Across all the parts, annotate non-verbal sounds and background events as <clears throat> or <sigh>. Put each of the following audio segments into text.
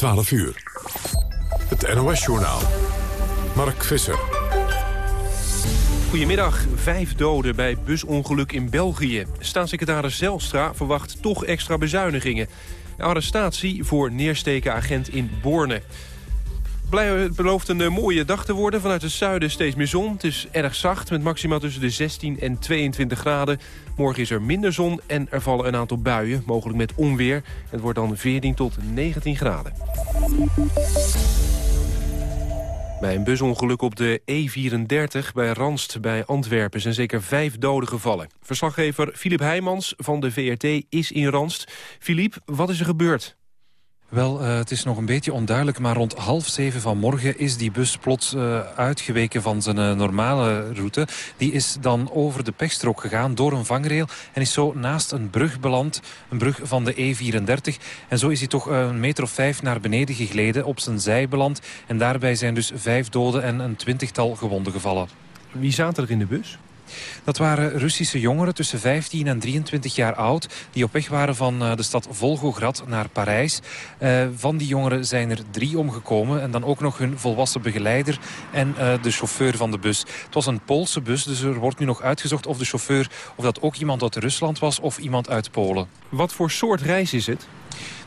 12 uur. Het NOS-journaal. Mark Visser. Goedemiddag. Vijf doden bij busongeluk in België. Staatssecretaris Zelstra verwacht toch extra bezuinigingen. Arrestatie voor neersteken agent in Borne. Het belooft een eh, mooie dag te worden. Vanuit het zuiden steeds meer zon. Het is erg zacht met maxima tussen de 16 en 22 graden. Morgen is er minder zon en er vallen een aantal buien. Mogelijk met onweer. Het wordt dan 14 tot 19 graden. Bij een busongeluk op de E34 bij Ranst bij Antwerpen zijn zeker vijf doden gevallen. Verslaggever Filip Heijmans van de VRT is in Ranst. Filip, wat is er gebeurd? Wel, uh, het is nog een beetje onduidelijk, maar rond half zeven vanmorgen is die bus plots uh, uitgeweken van zijn uh, normale route. Die is dan over de pechstrook gegaan door een vangrail en is zo naast een brug beland, een brug van de E34. En zo is hij toch een meter of vijf naar beneden gegleden, op zijn zij beland. En daarbij zijn dus vijf doden en een twintigtal gewonden gevallen. Wie zaten er in de bus? Dat waren Russische jongeren tussen 15 en 23 jaar oud... die op weg waren van eh, de stad Volgograd naar Parijs. Uh, van die jongeren zijn er drie omgekomen. En dan ook nog hun volwassen begeleider en uh, de chauffeur van de bus. Het was een Poolse bus, dus er wordt nu nog uitgezocht of de chauffeur... of dat ook iemand uit Rusland was of iemand uit Polen. Wat voor soort reis is het?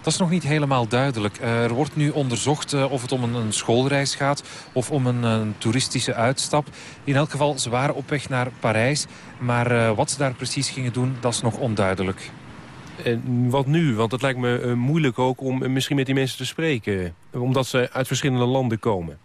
Dat is nog niet helemaal duidelijk. Er wordt nu onderzocht of het om een schoolreis gaat of om een, toeristische uitstap. In elk geval, ze waren op weg naar Parijs. Maar uh, wat ze daar precies gingen doen, dat is nog onduidelijk. En wat nu? Want het lijkt me moeilijk ook om misschien met die mensen te spreken. Omdat ze uit verschillende landen komen.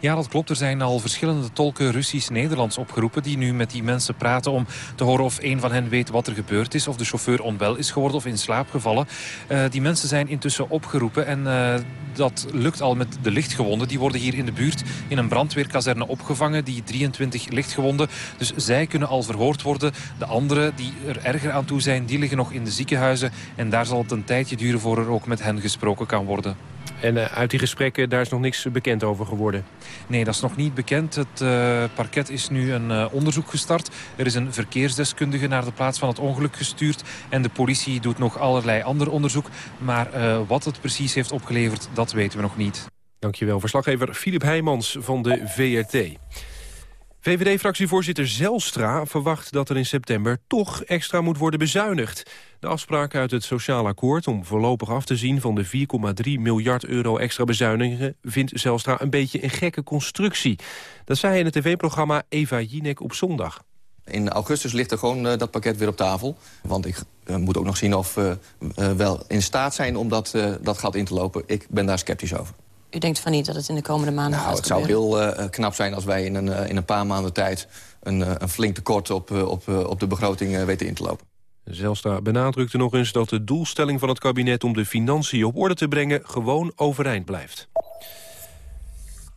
Ja, dat klopt. Er zijn al verschillende tolken Russisch-Nederlands opgeroepen... die nu met die mensen praten om te horen of een van hen weet wat er gebeurd is... of de chauffeur onwel is geworden of in slaap gevallen. Uh, die mensen zijn intussen opgeroepen en uh, dat lukt al met de lichtgewonden. Die worden hier in de buurt in een brandweerkazerne opgevangen, die 23 lichtgewonden. Dus zij kunnen al verhoord worden. De anderen die er erger aan toe zijn, die liggen nog in de ziekenhuizen. En daar zal het een tijdje duren voor er ook met hen gesproken kan worden. En uh, uit die gesprekken, daar is nog niks bekend over geworden? Nee, dat is nog niet bekend. Het uh, parket is nu een uh, onderzoek gestart. Er is een verkeersdeskundige naar de plaats van het ongeluk gestuurd. En de politie doet nog allerlei ander onderzoek. Maar wat het precies heeft opgeleverd, dat weten we nog niet. Dankjewel, verslaggever Filip Heijmans van de VRT. VVD-fractievoorzitter Zelstra verwacht dat er in september toch extra moet worden bezuinigd. De afspraak uit het Sociaal Akkoord om voorlopig af te zien van de 4,3 miljard euro extra bezuinigingen vindt Zelstra een beetje een gekke constructie. Dat zei hij in het tv-programma Eva Jinek op zondag. In augustus ligt er gewoon uh, dat pakket weer op tafel. Want ik uh, moet ook nog zien of we uh, wel in staat zijn om dat, dat gat in te lopen. Ik ben daar sceptisch over. U denkt van niet dat het in de komende maanden nou, gaat Het zou heel uh, knap zijn als wij in een, uh, in een paar maanden tijd... een, uh, een flink tekort op, op, op de begroting weten in te lopen. Zelstra benadrukte nog eens dat de doelstelling van het kabinet... om de financiën op orde te brengen gewoon overeind blijft.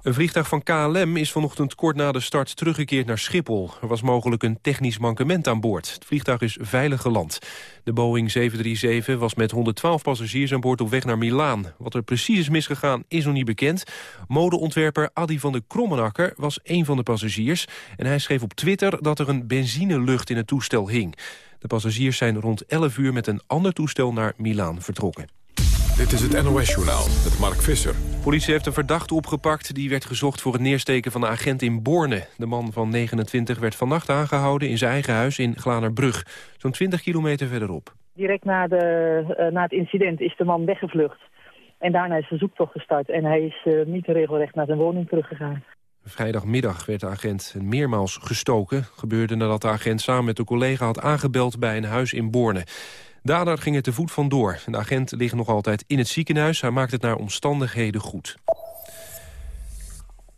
Een vliegtuig van KLM is vanochtend kort na de start teruggekeerd naar Schiphol. Er was mogelijk een technisch mankement aan boord. Het vliegtuig is veilig geland. De Boeing 737 was met 112 passagiers aan boord op weg naar Milaan. Wat er precies is misgegaan is nog niet bekend. Modeontwerper Adi van de Krommenakker was een van de passagiers. En hij schreef op Twitter dat er een benzinelucht in het toestel hing. De passagiers zijn rond 11 uur met een ander toestel naar Milaan vertrokken. Dit is het NOS-journaal met Mark Visser. Politie heeft een verdachte opgepakt die werd gezocht voor het neersteken van de agent in Borne. De man van 29 werd vannacht aangehouden in zijn eigen huis in Glanerbrug, zo'n 20 kilometer verderop. Direct na, de, uh, na het incident is de man weggevlucht. En daarna is de zoektocht gestart en hij is uh, niet regelrecht naar zijn woning teruggegaan. Vrijdagmiddag werd de agent meermaals gestoken. Gebeurde nadat de agent samen met een collega had aangebeld bij een huis in Borne. Daarna ging het te voet vandoor. De agent ligt nog altijd in het ziekenhuis. Hij maakt het naar omstandigheden goed.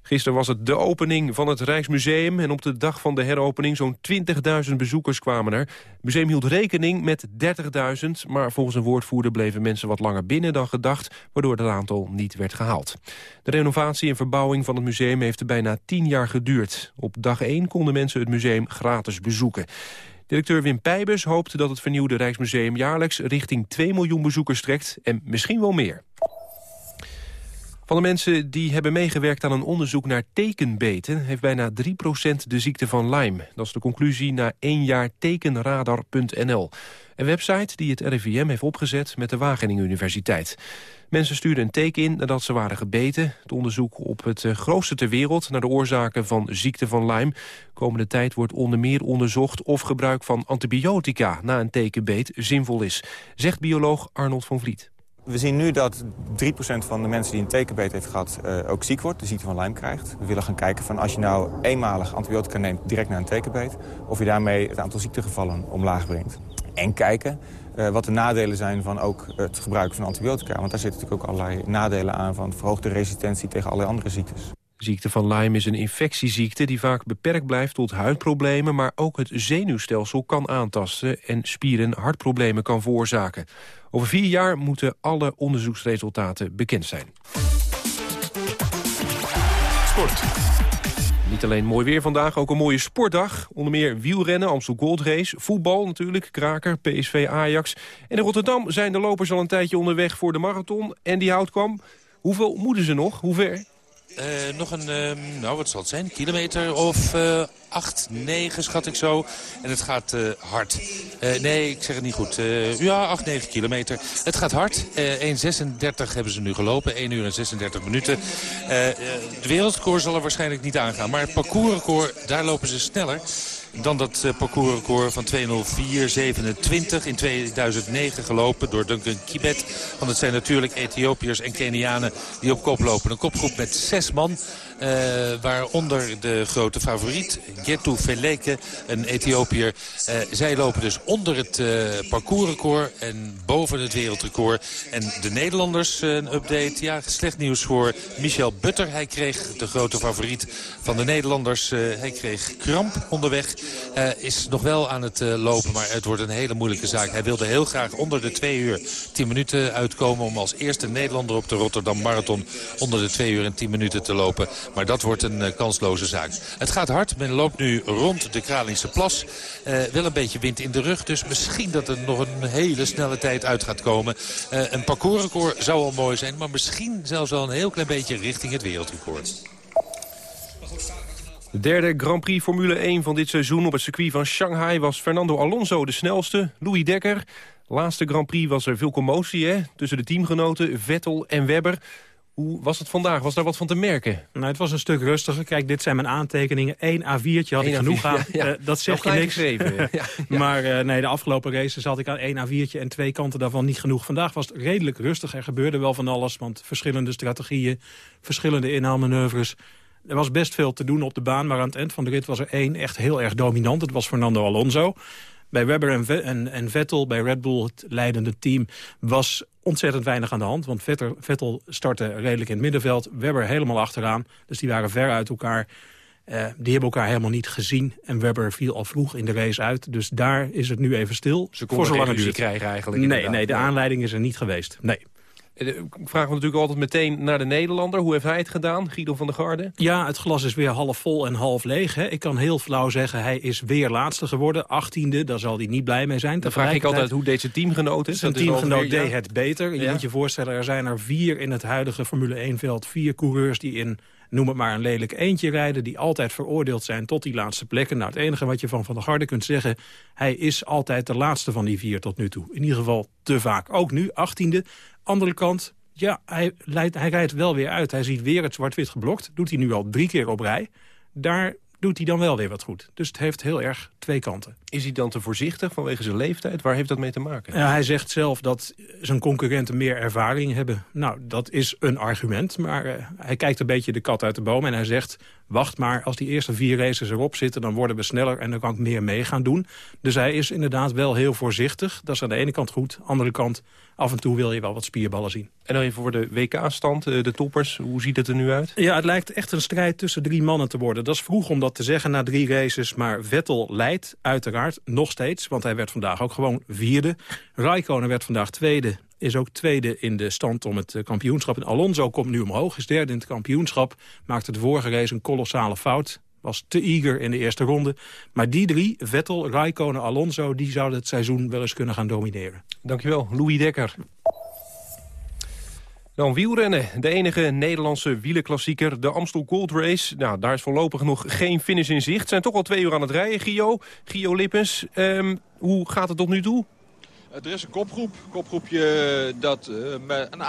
Gisteren was het de opening van het Rijksmuseum... en op de dag van de heropening zo'n 20.000 bezoekers kwamen er. Het museum hield rekening met 30.000... maar volgens een woordvoerder bleven mensen wat langer binnen dan gedacht... waardoor het aantal niet werd gehaald. De renovatie en verbouwing van het museum heeft bijna 10 jaar geduurd. Op dag 1 konden mensen het museum gratis bezoeken. Directeur Wim Pijbers hoopt dat het vernieuwde Rijksmuseum jaarlijks richting 2 miljoen bezoekers trekt en misschien wel meer. Van de mensen die hebben meegewerkt aan een onderzoek naar tekenbeten... heeft bijna 3% de ziekte van Lyme. Dat is de conclusie na één jaar tekenradar.nl. Een website die het RIVM heeft opgezet met de Wageningen Universiteit. Mensen stuurden een teken in nadat ze waren gebeten. Het onderzoek op het eh, grootste ter wereld naar de oorzaken van ziekte van Lyme. Komende tijd wordt onder meer onderzocht of gebruik van antibiotica na een tekenbeet zinvol is, zegt bioloog Arnold van Vliet. We zien nu dat 3% van de mensen die een tekenbeet heeft gehad uh, ook ziek wordt, de ziekte van Lyme krijgt. We willen gaan kijken van als je nou eenmalig antibiotica neemt direct na een tekenbeet, of je daarmee het aantal ziektegevallen omlaag brengt. En kijken uh, wat de nadelen zijn van ook het gebruiken van antibiotica. Want daar zitten natuurlijk ook allerlei nadelen aan van verhoogde resistentie tegen allerlei andere ziektes. Ziekte van Lyme is een infectieziekte die vaak beperkt blijft tot huidproblemen... maar ook het zenuwstelsel kan aantasten en spieren hartproblemen kan veroorzaken. Over vier jaar moeten alle onderzoeksresultaten bekend zijn. Sport. Niet alleen mooi weer vandaag, ook een mooie sportdag. Onder meer wielrennen, Amstel Gold Race, voetbal natuurlijk, kraker, PSV, Ajax. En in Rotterdam zijn de lopers al een tijdje onderweg voor de marathon. En die houdt kwam. Hoeveel moeten ze nog? Hoe ver? Uh, nog een, uh, nou wat zal het zijn, kilometer of uh, 8, 9 schat ik zo. En het gaat uh, hard. nee, ik zeg het niet goed. ja, 8, 9 kilometer. Het gaat hard. 1,36 hebben ze nu gelopen. 1 uur en 36 minuten. de wereldrecord zal er waarschijnlijk niet aangaan. Maar het parcoursrecord, daar lopen ze sneller dan dat uh, parcoursrecord van 2.04.27 in 2009 gelopen door Duncan Kibet. Want het zijn natuurlijk Ethiopiërs en Kenianen die op kop lopen. Een kopgroep met zes man. Uh, waaronder de grote favoriet, Getu Feleke, een Ethiopiër. Uh, zij lopen dus onder het uh, parcoursrecord en boven het wereldrecord. En de Nederlanders, een update. Ja, slecht nieuws voor Michel Butter. Hij kreeg de grote favoriet van de Nederlanders. hij kreeg kramp onderweg. is nog wel aan het lopen, maar het wordt een hele moeilijke zaak. Hij wilde heel graag onder de 2 uur 10 minuten uitkomen... om als eerste Nederlander op de Rotterdam Marathon onder de 2 uur en 10 minuten te lopen. Maar dat wordt een uh, kansloze zaak. Het gaat hard. Men loopt nu rond de Kralingse Plas. Uh, wel een beetje wind in de rug. Dus misschien dat er nog een hele snelle tijd uit gaat komen. Uh, een parcoursrecord zou al mooi zijn. Maar misschien zelfs wel een heel klein beetje richting het wereldrecord. De derde Grand Prix Formule 1 van dit seizoen op het circuit van Shanghai... was Fernando Alonso de snelste. Louis Dekker. Laatste Grand Prix was er veel commotie hè? tussen de teamgenoten Vettel en Webber. Hoe was het vandaag? Was daar wat van te merken? Nou, het was een stuk rustiger. Kijk, dit zijn mijn aantekeningen. Eén A4'tje had ik genoeg aan. Ja, uh, dat zegt je niks. Geschreven, ja. <laughs> Maar uh, nee, de afgelopen races had ik aan één A4'tje en twee kanten daarvan niet genoeg. Vandaag was het redelijk rustig. Er gebeurde wel van alles, want verschillende strategieën, verschillende inhaalmanoeuvres. Er was best veel te doen op de baan, maar aan het eind van de rit was er één echt heel erg dominant. Dat was Fernando Alonso. Bij Webber en, Vettel, bij Red Bull, het leidende team... was ontzettend weinig aan de hand. Want Vettel, Vettel startte redelijk in het middenveld. Webber helemaal achteraan. Dus die waren ver uit elkaar. Uh, die hebben elkaar helemaal niet gezien. En Webber viel al vroeg in de race uit. Dus daar is het nu even stil. Ze konden geen ruzie krijgen eigenlijk. Nee, nee, de aanleiding is er niet geweest. Nee. Eh, ik vraag me natuurlijk altijd meteen naar de Nederlander. Hoe heeft hij het gedaan, Guido van der Garde? Ja, het glas is weer half vol en half leeg. Hè. Ik kan heel flauw zeggen, hij is weer laatste geworden. Achttiende, daar zal hij niet blij mee zijn. Dan vraag ik altijd hoe deed zijn teamgenoot Zijn teamgenoot deed het beter. Je moet je voorstellen, er zijn er vier in het huidige Formule 1-veld. Vier coureurs die in noem het maar een lelijk eentje rijden... die altijd veroordeeld zijn tot die laatste plekken. Nou, het enige wat je van Van der Garde kunt zeggen... hij is altijd de laatste van die vier tot nu toe. In ieder geval te vaak. Ook nu, achttiende. Andere kant, ja, hij, hij rijdt wel weer uit. Hij ziet weer het zwart-wit geblokt. Doet hij nu al drie keer op rij. Daar doet hij dan wel weer wat goed. Dus het heeft heel erg twee kanten. Is hij dan te voorzichtig vanwege zijn leeftijd? Waar heeft dat mee te maken? Ja, hij zegt zelf dat zijn concurrenten meer ervaring hebben. Nou, dat is een argument, maar uh, hij kijkt een beetje de kat uit de boom... en hij zegt, wacht maar, als die eerste vier races erop zitten... dan worden we sneller en dan kan ik meer mee gaan doen. Dus hij is inderdaad wel heel voorzichtig. Dat is aan de ene kant goed. Aan de andere kant, af en toe wil je wel wat spierballen zien. En dan even voor de WK-stand, eh, de toppers. Hoe ziet het er nu uit? Ja, het lijkt echt een strijd tussen drie mannen te worden. Dat is vroeg om dat te zeggen na drie races. Maar Vettel leidt uiteraard nog steeds. Want hij werd vandaag ook gewoon vierde. Raikkonen werd vandaag tweede. Is ook tweede in de stand om het eh, kampioenschap. En Alonso komt nu omhoog. Is derde in het kampioenschap. Maakte de vorige race een kolossale fout was te eager in de eerste ronde. Maar die drie, Vettel, Raikkonen, Alonso... die zouden het seizoen wel eens kunnen gaan domineren. Dankjewel, Louis Dekker. Dan wielrennen. De enige Nederlandse wielenklassieker, de Amstel Gold Race. Nou, daar is voorlopig nog geen finish in zicht. Zijn toch al twee uur aan het rijden, Gio. Gio Lippens, um, hoe gaat het tot nu toe? Er is een kopgroep. Kopgroepje dat uh, met een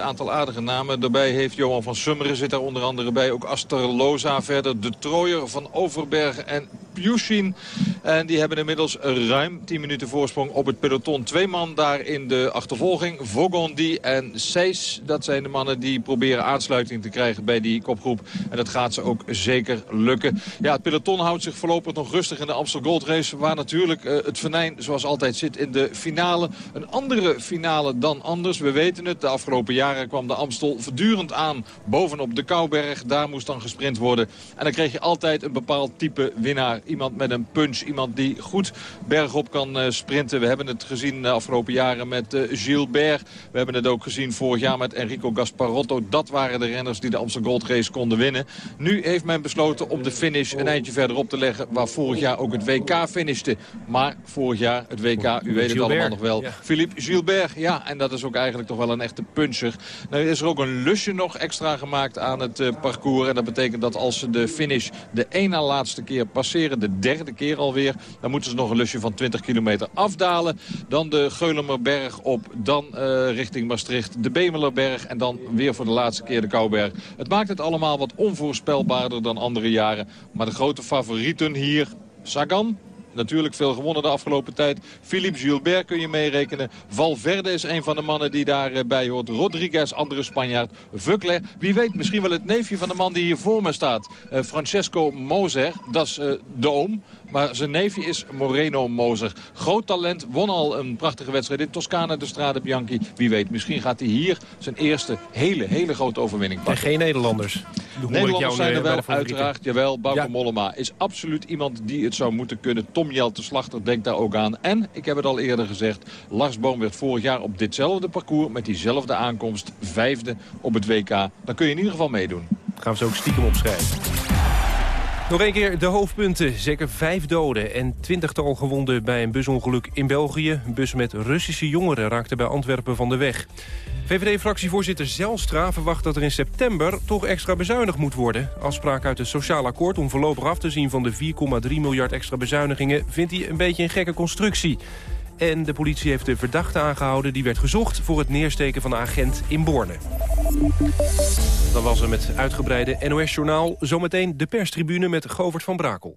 aantal aardige namen. Daarbij heeft Johan van Summeren zit daar onder andere bij. Ook Aster Loza verder. De Trooier van Overberg en Pjushin. En die hebben inmiddels ruim 10 minuten voorsprong op het peloton. Twee man daar in de achtervolging. Vogondi en Seis. Dat zijn de mannen die proberen aansluiting te krijgen bij die kopgroep. En dat gaat ze ook zeker lukken. Ja, het peloton houdt zich voorlopig nog rustig in de Amstel Gold Race. Waar natuurlijk uh, het venijn zoals altijd zit in de finale. Een andere finale dan anders. We weten het. De afgelopen jaren kwam de Amstel voortdurend aan bovenop de Kouberg. Daar moest dan gesprint worden. En dan kreeg je altijd een bepaald type winnaar. Iemand met een punch. Iemand die goed bergop kan uh, sprinten. We hebben het gezien de afgelopen jaren met uh, Gilbert. We hebben het ook gezien vorig jaar met Enrico Gasparotto. Dat waren de renners die de Amstel Gold Race konden winnen. Nu heeft men besloten om de finish een eindje verderop te leggen... waar vorig jaar ook het WK finishte. Maar vorig jaar het WK, u weet het allemaal nog wel. Philippe Gilbert, ja, en dat is ook eigenlijk toch wel een echte puncher. Nou is er ook een lusje nog extra gemaakt aan het uh, parcours. En dat betekent dat als ze de finish de één na laatste keer passeren... de derde keer alweer, dan moeten ze nog een lusje van 20 kilometer afdalen. Dan de Geulemerberg op, dan uh, richting Maastricht de Bemelerberg... en dan weer voor de laatste keer de Kouberg. Het maakt het allemaal wat onvoorspelbaarder dan andere jaren. Maar de grote favorieten hier, Sagan, natuurlijk veel gewonnen de afgelopen tijd. Philippe Gilbert kun je meerekenen. Valverde is een van de mannen die daarbij hoort. Rodriguez, andere Spanjaard. Vukler, wie weet misschien wel het neefje van de man die hier voor me staat. Uh, Francesco Moser, dat is uh, de oom. Maar zijn neefje is Moreno Moser. Groot talent, won al een prachtige wedstrijd in Toscana, de Strade Bianchi. Wie weet, misschien gaat hij hier zijn eerste hele, hele grote overwinning pakken. En geen Nederlanders? Nederlanders zijn er wel, uiteraard. Jawel, Bauke ja. Mollema is absoluut iemand die het zou moeten kunnen. Tom Jelte Slachter denkt daar ook aan. En, ik heb het al eerder gezegd, Lars Boom werd vorig jaar op ditzelfde parcours... met diezelfde aankomst, vijfde op het WK. Dan kun je in ieder geval meedoen. Gaan we zo ook stiekem opschrijven. Nog een keer de hoofdpunten. Zeker vijf doden en twintigtal gewonden bij een busongeluk in België. Een bus met Russische jongeren raakte bij Antwerpen van de weg. VVD-fractievoorzitter Zelstra verwacht dat er in september toch extra bezuinigd moet worden. Afspraak uit het Sociaal Akkoord om voorlopig af te zien van de 4,3 miljard extra bezuinigingen... vindt hij een beetje een gekke constructie. En de politie heeft de verdachte aangehouden. Die werd gezocht voor het neersteken van een agent in Borne. Dan was er met uitgebreide NOS-journaal. Zometeen de perstribune met Govert van Brakel.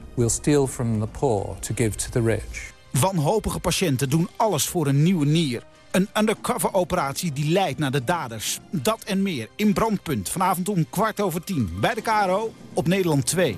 We'll steal from the poor to give to the rich. Wanhopige patiënten doen alles voor een nieuwe nier. Een undercover operatie die leidt naar de daders. Dat en meer in Brandpunt. Vanavond om kwart over tien. Bij de KRO op Nederland 2.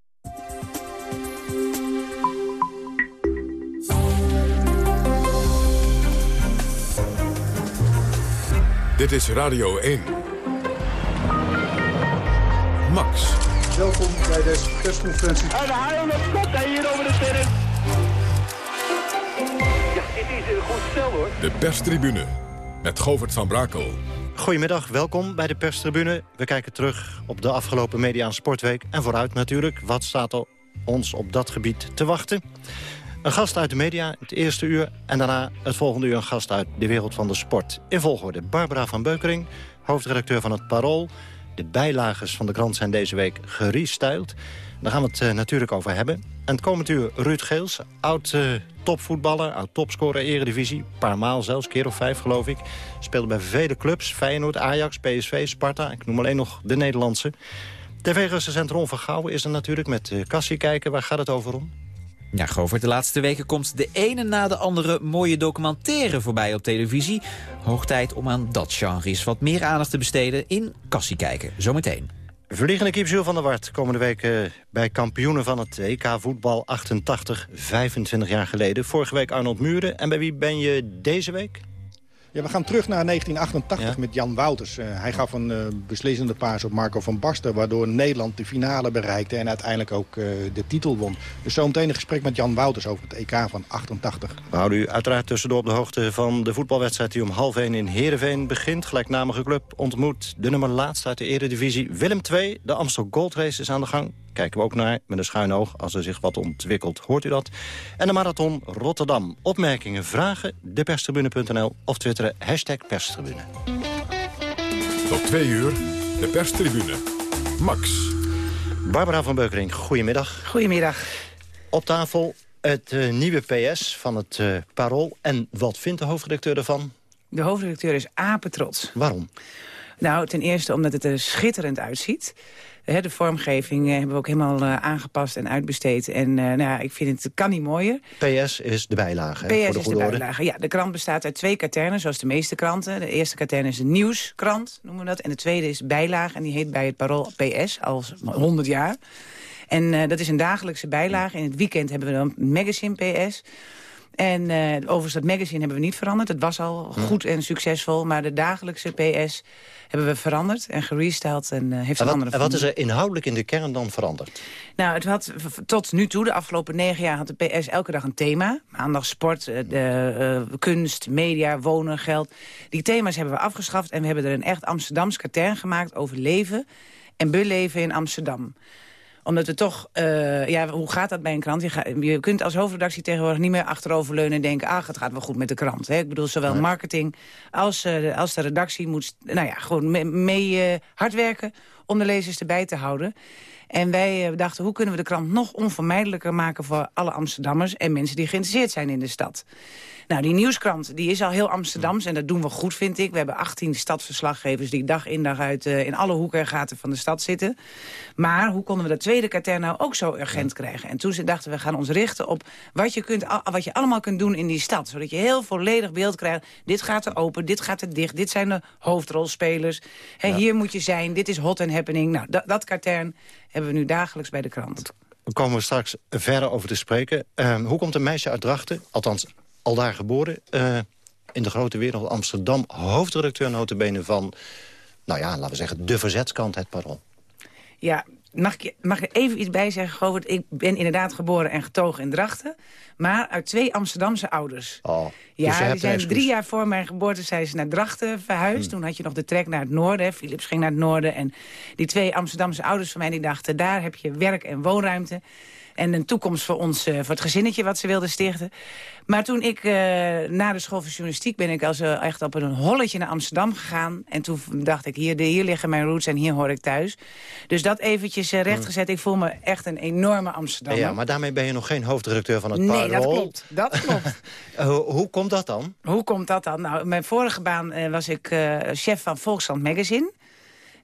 Dit is Radio 1. Max. Welkom bij deze persconferentie. En de haal op hij hier over de sterren. Ja, dit is een goed stel hoor. De perstribune met Govert van Brakel. Goedemiddag, welkom bij de perstribune. We kijken terug op de afgelopen Media Sportweek. En vooruit natuurlijk, wat staat er ons op dat gebied te wachten? Een gast uit de media, het eerste uur. En daarna het volgende uur een gast uit de wereld van de sport. In volgorde Barbara van Beukering, hoofdredacteur van het Parool. De bijlagers van de krant zijn deze week gerestyled. Daar gaan we het uh, natuurlijk over hebben. En het komend uur Ruud Geels, oud uh, topvoetballer, oud topscorer Eredivisie. Een paar maal zelfs, keer of vijf geloof ik. Speelde bij vele clubs, Feyenoord, Ajax, PSV, Sparta. Ik noem alleen nog de Nederlandse. TV-recensent van Gouwen is er natuurlijk met Cassie kijken. Waar gaat het over om? Ja, Govert, de laatste weken komt de ene na de andere mooie documentaire voorbij op televisie. Hoog tijd om aan dat genre eens wat meer aandacht te besteden in Cassie kijken. Zometeen. Vliegende kiep Jules van der Wart komende week uh, bij kampioenen van het EK voetbal 88, 25 jaar geleden. Vorige week Arnold Muren. En bij wie ben je deze week? Ja, we gaan terug naar 1988 met Jan Wouters. Uh, hij gaf een uh, beslissende paas op Marco van Basten... waardoor Nederland de finale bereikte en uiteindelijk ook uh, de titel won. Dus zometeen een gesprek met Jan Wouters over het EK van 88. We houden u uiteraard tussendoor op de hoogte van de voetbalwedstrijd... die om half 1 in Heerenveen begint. Gelijknamige club ontmoet de nummer laatste uit de eredivisie. Willem II, de Amstel Gold Race is aan de gang kijken we ook naar met een schuin oog als er zich wat ontwikkelt. Hoort u dat? En de Marathon Rotterdam. Opmerkingen, vragen, deperstribune.nl of twitteren hashtag perstribune. Tot twee uur, de perstribune. Max. Barbara van Beukering, goedemiddag. Goedemiddag. Op tafel het uh, nieuwe PS van het uh, Parool. En wat vindt de hoofdredacteur ervan? De hoofdredacteur is apetrots. Waarom? Nou, ten eerste omdat het er schitterend uitziet. De vormgeving hebben we ook helemaal uh, aangepast en uitbesteed. En uh, nou ja, ik vind het, kan niet mooier. PS is de bijlage, PS voor de is de bijlage, ja. De krant bestaat uit twee katernen, zoals de meeste kranten. De eerste katern is een nieuwskrant, noemen we dat. En de tweede is bijlage, en die heet bij het Parool PS, al 100 jaar. En uh, dat is een dagelijkse bijlage. In het weekend hebben we dan magazine PS... En uh, overigens, dat magazine hebben we niet veranderd. Het was al goed en succesvol. Maar de dagelijkse PS hebben we veranderd en gerestyled en uh, heeft en een wat, andere En wat is er inhoudelijk in de kern dan veranderd? Nou, het had tot nu toe, de afgelopen negen jaar, had de PS elke dag een thema. Maandag sport, de, uh, kunst, media, wonen, geld. Die thema's hebben we afgeschaft en we hebben er een echt Amsterdams katern gemaakt over leven en beleven in Amsterdam omdat we toch, uh, ja, hoe gaat dat bij een krant? Je, ga, je, kunt als hoofdredactie tegenwoordig niet meer achteroverleunen en denken... ach, het gaat wel goed met de krant. Hè? Ik bedoel, zowel marketing als, uh, als de redactie moet nou ja, gewoon mee, mee uh, hard werken... om de lezers erbij te houden. En wij dachten, hoe kunnen we de krant nog onvermijdelijker maken... voor alle Amsterdammers en mensen die geïnteresseerd zijn in de stad. Nou, die nieuwskrant die is al heel Amsterdams en dat doen we goed, vind ik. We hebben 18 stadsverslaggevers die dag in dag uit uh, in alle hoeken en gaten van de stad zitten. Maar hoe konden we dat tweede katern nou ook zo urgent krijgen? En toen dachten we, gaan ons richten op wat je, kunt, wat je allemaal kunt doen in die stad. Zodat je heel volledig beeld krijgt. Dit gaat er open, dit gaat er dicht, dit zijn de hoofdrolspelers. Ja. Hier moet je zijn, dit is hot and happening. Nou, dat, dat katern hebben we nu dagelijks bij de krant. Daar komen we straks verder over te spreken. Uh, hoe komt een meisje uit Drachten, althans al daar geboren, uh, in de grote wereld Amsterdam... hoofdredacteur notabene van, nou ja, laten we zeggen... de verzetskant, het Parool. Ja, mag ik, mag ik even iets bij zeggen, Govert? Ik ben inderdaad geboren en getogen in Drachten. Maar uit twee Amsterdamse ouders. Oh, ja, dus die zijn drie jaar voor mijn geboorte zijn ze naar Drachten verhuisd. Hmm. Toen had je nog de trek naar het noorden. Philips ging naar het noorden. En die twee Amsterdamse ouders van mij die dachten... daar heb je werk en woonruimte en een toekomst voor ons, uh, voor het gezinnetje wat ze wilden stichten. Maar toen ik uh, na de school van journalistiek ben ik als uh, echt op een holletje naar Amsterdam gegaan. En toen dacht ik, hier, hier liggen mijn roots en hier hoor ik thuis. Dus dat eventjes rechtgezet. Ik voel me echt een enorme Amsterdammer. Ja, maar daarmee ben je nog geen hoofdredacteur van het nee, Parool. Nee, dat klopt. Dat <laughs> klopt. hoe komt dat dan? Hoe komt dat dan? Nou, mijn vorige baan was ik chef van Volkskrant Magazine.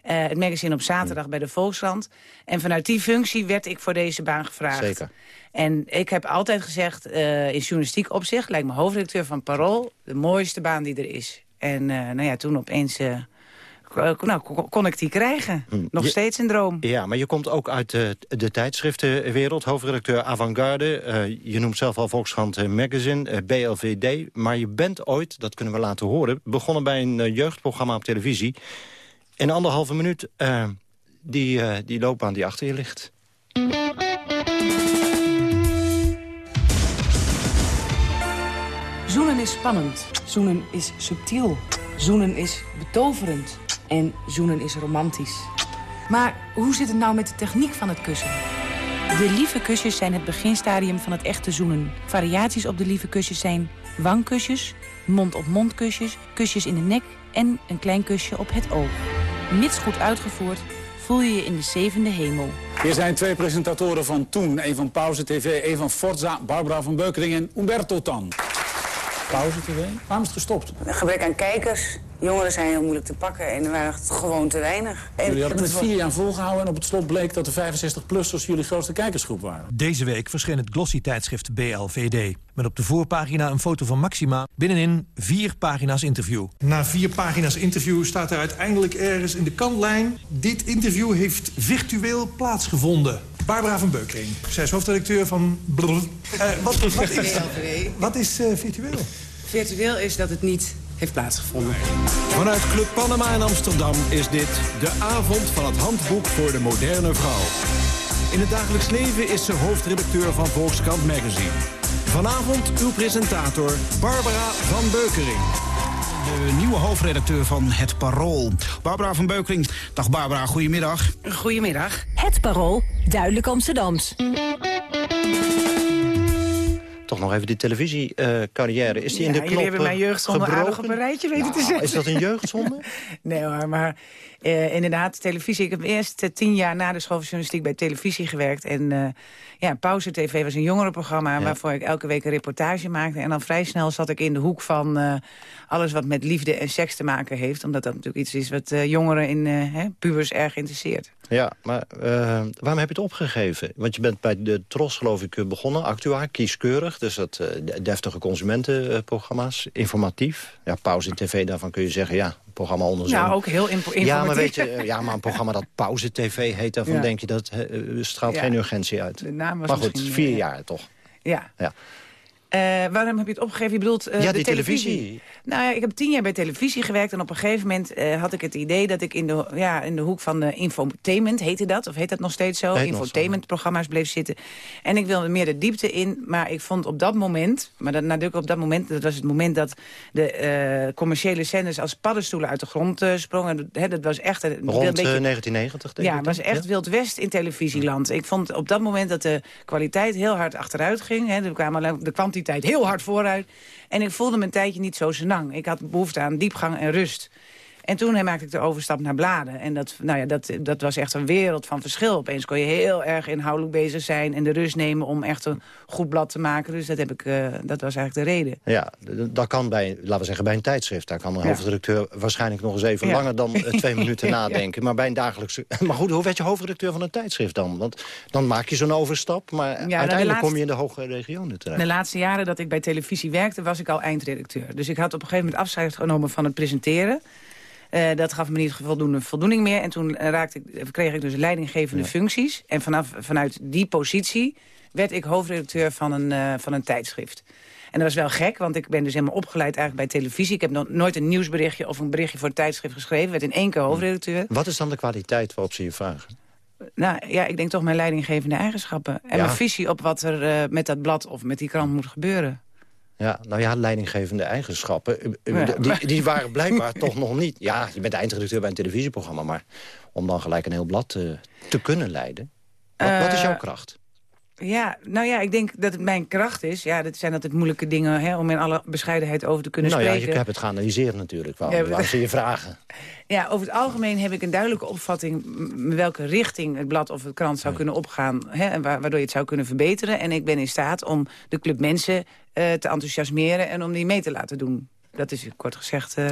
Uh, het magazine op zaterdag mm. bij de Volkskrant. En vanuit die functie werd ik voor deze baan gevraagd. Zeker. En ik heb altijd gezegd, uh, in journalistiek opzicht... lijkt me hoofdredacteur van Parool de mooiste baan die er is. En uh, nou ja, toen opeens... nou, kon ik die krijgen. Mm. Nog je, steeds een droom. Ja, maar je komt ook uit de, de tijdschriftenwereld. Hoofdredacteur Avantgarde. Uh, je noemt zelf al Volkskrant Magazine, uh, BLVD. Maar je bent ooit, dat kunnen we laten horen... begonnen bij een uh, jeugdprogramma op televisie... In anderhalve minuut uh, die, uh, die loopbaan die achter je ligt. Zoenen is spannend. Zoenen is subtiel. Zoenen is betoverend. En zoenen is romantisch. Maar hoe zit het nou met de techniek van het kussen? De lieve kusjes zijn het beginstadium van het echte zoenen. Variaties op de lieve kusjes zijn wangkusjes, mond-op-mond kusjes, kusjes in de nek en een klein kusje op het oog. Mits goed uitgevoerd, voel je je in de zevende hemel. Hier zijn twee presentatoren van Toen. Een van Pauze TV, een van Forza, Barbara van Beukering en Umberto Tan. Pauze TV? Waarom is het gestopt? Een gebrek aan kijkers. Jongeren zijn heel moeilijk te pakken en er waren gewoon te weinig. En Jullie hadden het vier jaar volgehouden en op het slot bleek dat de 65-plussers jullie grootste kijkersgroep waren. Deze week verscheen het glossy-tijdschrift BLVD. Met op de voorpagina een foto van Maxima. Binnenin vier pagina's interview. Na vier pagina's interview staat er uiteindelijk ergens in de kantlijn... dit interview heeft virtueel plaatsgevonden. Barbara van Beukering, zij is hoofdredacteur van... Eh, wat, wat is, <laughs> BLVD. wat is eh, virtueel? Virtueel is dat het niet heeft plaatsgevonden. Vanuit Club Panama in Amsterdam is dit de avond van het handboek voor de moderne vrouw. In het dagelijks leven is ze hoofdredacteur van Volkskrant Magazine. Vanavond uw presentator Barbara van Beukering. De nieuwe hoofdredacteur van Het Parool. Barbara van Beukering. Dag Barbara, goedemiddag. Goedemiddag. Het Parool, duidelijk Amsterdams. Toch nog even die televisiecarrière. is die in de Ja, knop jullie hebben mijn eh, jeugdzonde aardig gebroken? op een rijtje weten te Nou, zetten. Is dat een jeugdzonde? <laughs> nee hoor, maar eh, inderdaad, televisie. Ik heb eerst eh, tien jaar na de school van journalistiek bij televisie gewerkt. En eh, ja, Pauze TV was een jongerenprogramma... waarvoor ik elke week een reportage maakte. En dan vrij snel zat ik in de hoek van alles wat met liefde en seks te maken heeft. Omdat dat natuurlijk iets is wat jongeren in hè, pubers erg interesseert. Ja, maar waarom heb je het opgegeven? Want je bent bij de Tros, geloof ik, begonnen. Actuaar, kieskeurig. Dus dat de- deftige consumentenprogramma's. Informatief. Ja, pauze TV, daarvan kun je zeggen, ja, programma onder zo'n- Ja, ook heel impo- Ja, maar weet informatief. je, eh, ja, maar een programma dat pauze TV heet, daarvan Ja. denk je dat eh, straalt geen urgentie uit. De naam was maar goed, vier eh, jaar toch? Ja. Ja. Eh, waarom heb je het opgegeven? Je bedoelt eh, Ja, de televisie. televisie. Nou ja, ik heb tien jaar bij televisie gewerkt. En op een gegeven moment eh, had ik het idee dat ik in de, ja, in de hoek van de infotainment, heette dat? Of heet dat nog steeds zo? Infotainment-programma's bleef zitten. En ik wilde meer de diepte in. Maar ik vond op dat moment, maar dat, natuurlijk op dat moment, dat was het moment dat de commerciële zenders als paddenstoelen uit de grond eh, sprongen. Dat was echt een, Rond een beetje 1990, denk ja, ik. het was echt Ja? Wild West in televisieland. Ik vond op dat moment dat de kwaliteit heel hard achteruit ging. Er kwam alleen de heel hard vooruit. En ik voelde een tijdje niet zo senang. Ik had behoefte aan diepgang en rust. En toen maakte ik de overstap naar bladen. En dat, nou ja, dat, dat was echt een wereld van verschil. Opeens kon je heel erg inhoudelijk bezig zijn... en de rust nemen om echt een goed blad te maken. Dus dat, heb ik, eh, dat was eigenlijk de reden. Ja, dat kan bij, laten we zeggen, bij een tijdschrift. Daar kan een Ja. hoofdredacteur waarschijnlijk nog eens even Ja. langer dan eh, twee <laughs> minuten nadenken. Maar bij een dagelijkse... <laughs> Maar goed, hoe werd je hoofdredacteur van een tijdschrift dan? Want dan maak je zo'n overstap, maar nou, de uiteindelijk laatste- kom je in de hoge regionen terecht. De laatste jaren dat ik bij televisie werkte, was ik al eindredacteur. Dus ik had op een gegeven moment afscheid genomen van het presenteren. Eh, dat gaf me niet voldoende voldoening meer. En toen raakte ik, kreeg ik dus leidinggevende functies. En vanaf, vanuit die positie werd ik hoofdredacteur van een, eh, van een tijdschrift. En dat was wel gek, want ik ben dus helemaal opgeleid eigenlijk bij televisie. Ik heb nog nooit een nieuwsberichtje of een berichtje voor het tijdschrift geschreven. werd in één keer hoofdredacteur. Wat is dan de kwaliteit waarop ze je vragen? Nou ja, ik denk toch mijn leidinggevende eigenschappen. En Ja. mijn visie op wat er eh, met dat blad of met die krant moet gebeuren. Ja, nou ja, leidinggevende eigenschappen. eh, eh, Ja. Die, die waren blijkbaar toch nog niet... Ja, je bent eindredacteur bij een televisieprogramma... maar om dan gelijk een heel blad eh, te kunnen leiden... Wat, wat is jouw kracht? Ja, nou ja, ik denk dat het mijn kracht is. Ja, dat zijn altijd moeilijke dingen hè, om in alle bescheidenheid over te kunnen Nou ja, spreken. je hebt het geanalyseerd natuurlijk. Waarom, Ja, waarom ze je vragen? <laughs> Ja, over het algemeen heb ik een duidelijke opvatting... welke richting het blad of het krant zou kunnen opgaan... Hè, waardoor je het zou kunnen verbeteren. En ik ben in staat om de club mensen eh, te enthousiasmeren... en om die mee te laten doen. Dat is kort gezegd eh,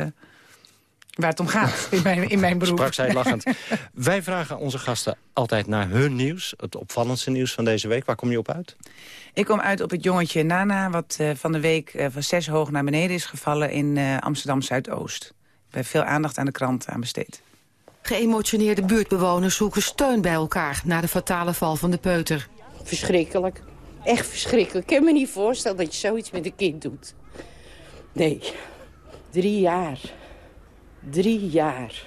waar het om gaat in mijn, in mijn beroep. Sprak zij lachend. Wij vragen onze gasten altijd naar hun nieuws. Het opvallendste nieuws van deze week. Waar kom je op uit? Ik kom uit op het jongetje Nana... wat eh, van de week eh, van zes hoog naar beneden is gevallen in eh, Amsterdam-Zuidoost. We hebben veel aandacht aan de krant aan besteed. Geëmotioneerde buurtbewoners zoeken steun bij elkaar... na de fatale val van de peuter. Verschrikkelijk. Echt verschrikkelijk. Ik kan me niet voorstellen dat je zoiets met een kind doet. Nee. Drie jaar. Drie jaar.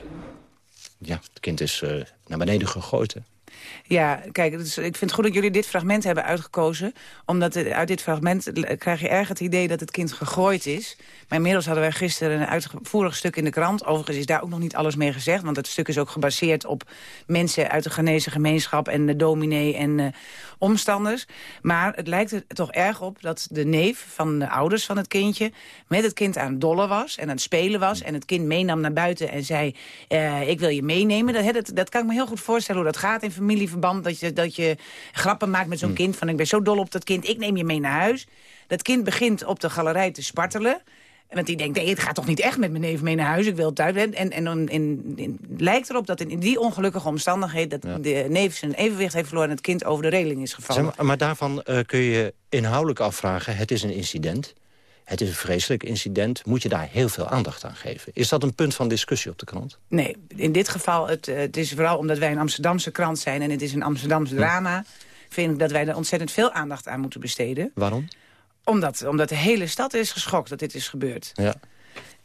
Ja, het kind is eh, naar beneden gegooid. hè? Ja, kijk, ik vind het goed dat jullie dit fragment hebben uitgekozen. Omdat uit dit fragment krijg je erg het idee dat het kind gegooid is. Maar inmiddels hadden wij gisteren een uitvoerig stuk in de krant. Overigens is daar ook nog niet alles mee gezegd. Want het stuk is ook gebaseerd op mensen uit de Ghanese gemeenschap... en de dominee en uh, omstanders. Maar het lijkt er toch erg op dat de neef van de ouders van het kindje... met het kind aan het dollen was en aan het spelen was... en het kind meenam naar buiten en zei... Uh, ik wil je meenemen. Dat, dat, dat kan ik me heel goed voorstellen hoe dat gaat in familieverband. Dat je, dat je grappen maakt met zo'n kind van... ik ben zo dol op dat kind, ik neem je mee naar huis. Dat kind begint op de galerij te spartelen... Want die denkt, nee, het gaat toch niet echt met mijn neef mee naar huis. Ik wil het thuis. En, en, en, en, lijkt erop dat in die ongelukkige omstandigheden... dat de neef zijn evenwicht heeft verloren... en het kind over de regeling is gevallen. maar, maar, daarvan uh, kun je inhoudelijk afvragen... het is een incident, het is een vreselijk incident. Moet je daar heel veel aandacht aan geven? Is dat een punt van discussie op de krant? Nee, in dit geval, het, het is vooral omdat wij een Amsterdamse krant zijn... en het is een Amsterdamse drama... vind ik dat wij er ontzettend veel aandacht aan moeten besteden. Waarom? Omdat, omdat de hele stad is geschokt dat dit is gebeurd. Ja.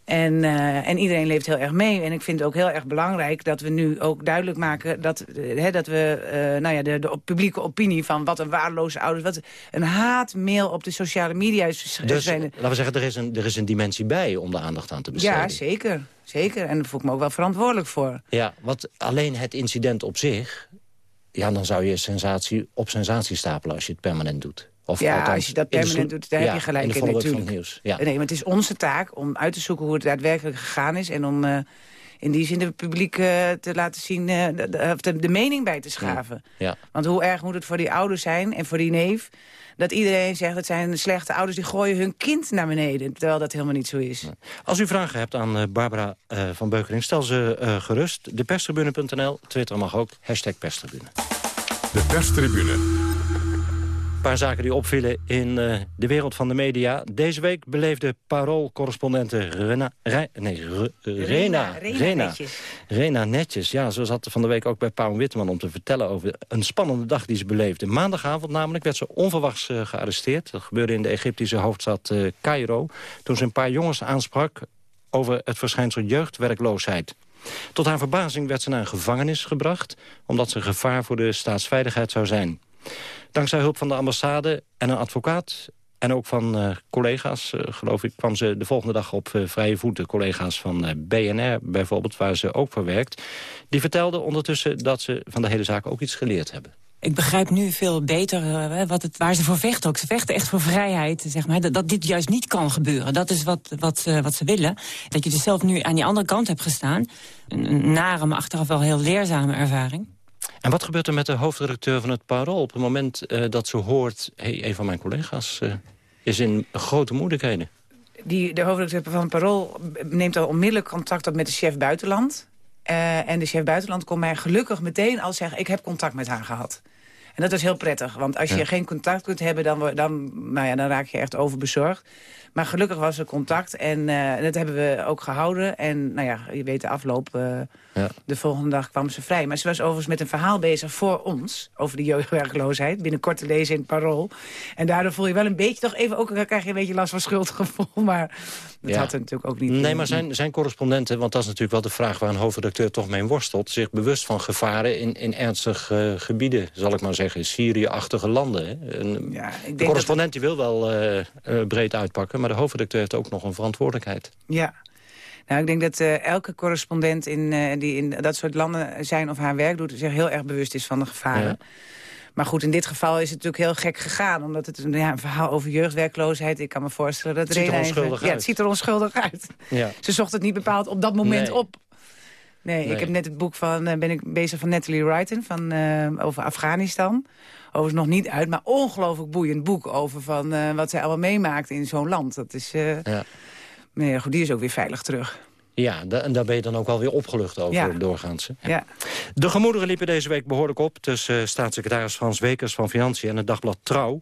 En, uh, en iedereen leeft heel erg mee. En ik vind het ook heel erg belangrijk dat we nu ook duidelijk maken... dat, uh, dat we uh, nou ja, de, de publieke opinie van wat een waardeloze ouders... wat een haatmail op de sociale media is. Dus, zijn. laten we zeggen, er is, een, er is een dimensie bij om de aandacht aan te besteden. Ja, zeker. zeker. En daar voel ik me ook wel verantwoordelijk voor. Ja, want alleen het incident op zich... ja, dan zou je sensatie op sensatie stapelen als je het permanent doet. Of ja, althans, als je dat permanent doet, daar ja, heb je gelijk in, de in, natuurlijk. Van het nieuws. Ja. Nee, maar het is onze taak om uit te zoeken hoe het daadwerkelijk gegaan is... en om uh, in die zin de publiek uh, te laten zien, uh, de, de, de, mening bij te schaven. Ja. Want hoe erg moet het voor die ouders zijn en voor die neef... dat iedereen zegt, het zijn slechte ouders die gooien hun kind naar beneden... terwijl dat helemaal niet zo is. Als u vragen hebt aan Barbara van Beukering, stel ze gerust. Deperstribune.nl, Twitter mag ook, hashtag perstribune. De perstribune. Paar zaken die opvielen in uh, de wereld van de media. Deze week beleefde paroolcorrespondente Rena, Re, nee, Re, Rena, Rena, Rena, Rena, netjes. Rena Netjes. Ja, ze zat van de week ook bij Paul Witteman om te vertellen over een spannende dag die ze beleefde. Maandagavond namelijk werd ze onverwachts uh, gearresteerd. Dat gebeurde in de Egyptische hoofdstad uh, Cairo. Toen ze een paar jongens aansprak over het verschijnsel jeugdwerkloosheid. Tot haar verbazing werd ze naar een gevangenis gebracht... omdat ze gevaar voor de staatsveiligheid zou zijn. Dankzij hulp van de ambassade en een advocaat... en ook van uh, collega's, uh, geloof ik, kwam ze de volgende dag op uh, vrije voeten. Collega's van BNR bijvoorbeeld, waar ze ook voor werkt. Die vertelden ondertussen dat ze van de hele zaak ook iets geleerd hebben. Ik begrijp nu veel beter wat het, waar ze voor vechten ook. Ze vechten echt voor vrijheid, zeg maar. Dat, dit juist niet kan gebeuren. Dat is wat, wat, wat ze willen. Dat je dus zelf nu aan die andere kant hebt gestaan. Een nare, maar achteraf wel heel leerzame ervaring. En wat gebeurt er met de hoofdredacteur van het Parool... op het moment uh, dat ze hoort... Hey, een van mijn collega's is in grote moeilijkheden? Die, de hoofdredacteur van het Parool neemt al onmiddellijk contact op met de chef buitenland... Uh, en de chef buitenland kon mij gelukkig meteen al zeggen... ik heb contact met haar gehad. En dat is heel prettig, want als je ja. geen contact kunt hebben... Dan, dan, nou ja, dan raak je echt overbezorgd. Maar gelukkig was er contact en uh, dat hebben we ook gehouden. En nou ja, je weet de afloop. Uh, ja. De volgende dag kwam ze vrij. Maar ze was overigens met een verhaal bezig voor ons... over de jeugdwerkloosheid, binnenkort te lezen in het Parool. En daardoor voel je wel een beetje toch even... ook dan krijg je een beetje last van schuldgevoel. <laughs> Maar dat ja. had er natuurlijk ook niet... Nee, maar zijn, zijn correspondenten, want dat is natuurlijk wel de vraag... waar een hoofdredacteur toch mee worstelt... zich bewust van gevaren in, in ernstige uh, gebieden, zal ik maar zeggen. Syrië-achtige landen. Hè? Een, ja, de correspondent dat... die wil wel uh, breed uitpakken... maar de hoofdredacteur heeft ook nog een verantwoordelijkheid. Ja. Nou, ik denk dat uh, elke correspondent in, die in dat soort landen zijn of haar werk doet... zich heel erg bewust is van de gevaren. Ja. Maar goed, in dit geval is het natuurlijk heel gek gegaan. Omdat het ja, een verhaal over jeugdwerkloosheid... ik kan me voorstellen dat het ziet er onschuldig even, uit. Ja, het ziet er onschuldig uit. Ja. Ze zocht het niet bepaald op dat moment nee. op. Nee, Nee. ik heb net het boek van, uh, ben ik bezig van Natalie Wrighton van, uh, over Afghanistan. Overigens nog niet uit, maar ongelooflijk boeiend boek over van, uh, wat zij allemaal meemaakt in zo'n land. Dat is, ja. nee, goed, die is ook weer veilig terug. Ja, da en daar ben je dan ook wel weer opgelucht over Ja. doorgaans. hè? Ja. De gemoederen liepen deze week behoorlijk op... tussen eh, staatssecretaris Frans Wekers van Financiën en het dagblad Trouw.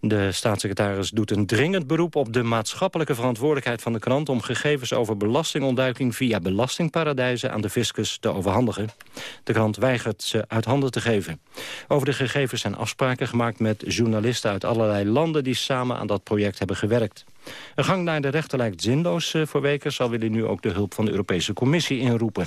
De staatssecretaris doet een dringend beroep op de maatschappelijke verantwoordelijkheid van de krant... om gegevens over belastingontduiking via belastingparadijzen aan de fiscus te overhandigen. De krant weigert ze uit handen te geven. Over de gegevens zijn afspraken gemaakt met journalisten uit allerlei landen... die samen aan dat project hebben gewerkt. Een gang naar de rechter lijkt zinloos eh, voor weken... zal willen nu ook de hulp van de Europese Commissie inroepen.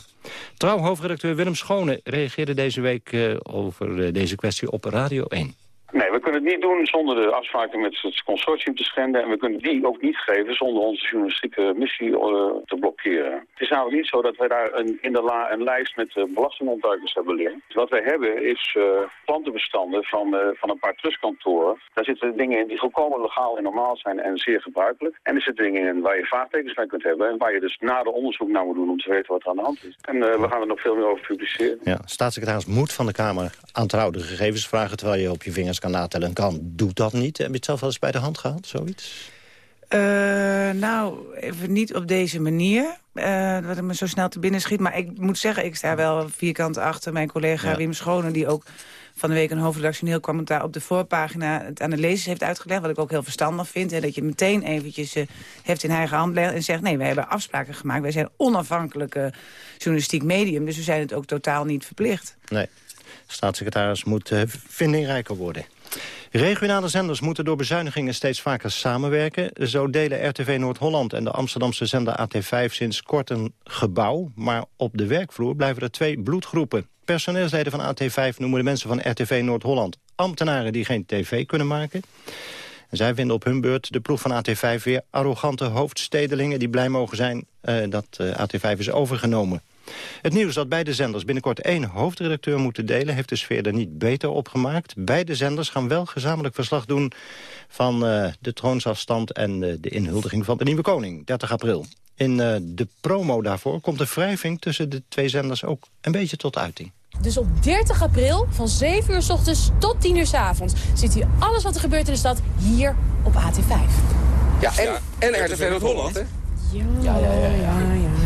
Trouw-hoofdredacteur Willem Schone reageerde deze week eh, over eh, deze kwestie op Radio 1. Nee, we kunnen het niet doen zonder de afspraken met het consortium te schenden. En we kunnen die ook niet geven zonder onze journalistieke missie uh, te blokkeren. Het is namelijk niet zo dat wij daar een, in de la een lijst met uh, belastingontduikers hebben liggen. Wat wij hebben is uh, klantenbestanden van, van een paar trustkantoren. Daar zitten dingen in die volkomen legaal en normaal zijn en zeer gebruikelijk. En er zitten dingen in waar je vraagtekens bij kunt hebben. En waar je dus nader onderzoek naar moet doen om te weten wat er aan de hand is. En we gaan er nog veel meer over publiceren. Ja, staatssecretaris moet van de Kamer aantrouwde gegevens vragen... terwijl je op je vingers kan natellen kan. Doet dat niet? Heb je het zelf wel eens bij de hand gehad, zoiets? Uh, nou, even niet op deze manier. Uh, wat me zo snel te binnen schiet. Maar ik moet zeggen, ik sta wel vierkant achter mijn collega ja. Wim Schonen... die ook van de week een hoofdredactioneel commentaar op de voorpagina... het aan de lezers heeft uitgelegd, wat ik ook heel verstandig vind. Hè, dat je meteen eventjes uh, heft in eigen hand legt en zegt... nee, wij hebben afspraken gemaakt. Wij zijn onafhankelijke journalistiek medium. Dus we zijn het ook totaal niet verplicht. Nee. Staatssecretaris moet uh, vindingrijker worden. Regionale zenders moeten door bezuinigingen steeds vaker samenwerken. Zo delen RTV Noord-Holland en de Amsterdamse zender AT5 sinds kort een gebouw. Maar op de werkvloer blijven er twee bloedgroepen. Personeelsleden van AT5 noemen de mensen van RTV Noord-Holland ambtenaren die geen tv kunnen maken. En zij vinden op hun beurt de ploeg van AT5 weer arrogante hoofdstedelingen... die blij mogen zijn uh, dat uh, AT5 is overgenomen. Het nieuws dat beide zenders binnenkort één hoofdredacteur moeten delen... heeft de sfeer er niet beter op gemaakt. Beide zenders gaan wel gezamenlijk verslag doen van uh, de troonsafstand... en uh, de inhuldiging van de nieuwe koning, 30 april. In uh, de promo daarvoor komt de wrijving tussen de twee zenders ook een beetje tot uiting. Dus op 30 april van 7 uur s ochtends tot 10 uur s avonds... ziet u alles wat er gebeurt in de stad hier op AT5. Ja, en, ja, en RTV Noord-Holland, hè? Ja, ja, ja, ja. ja,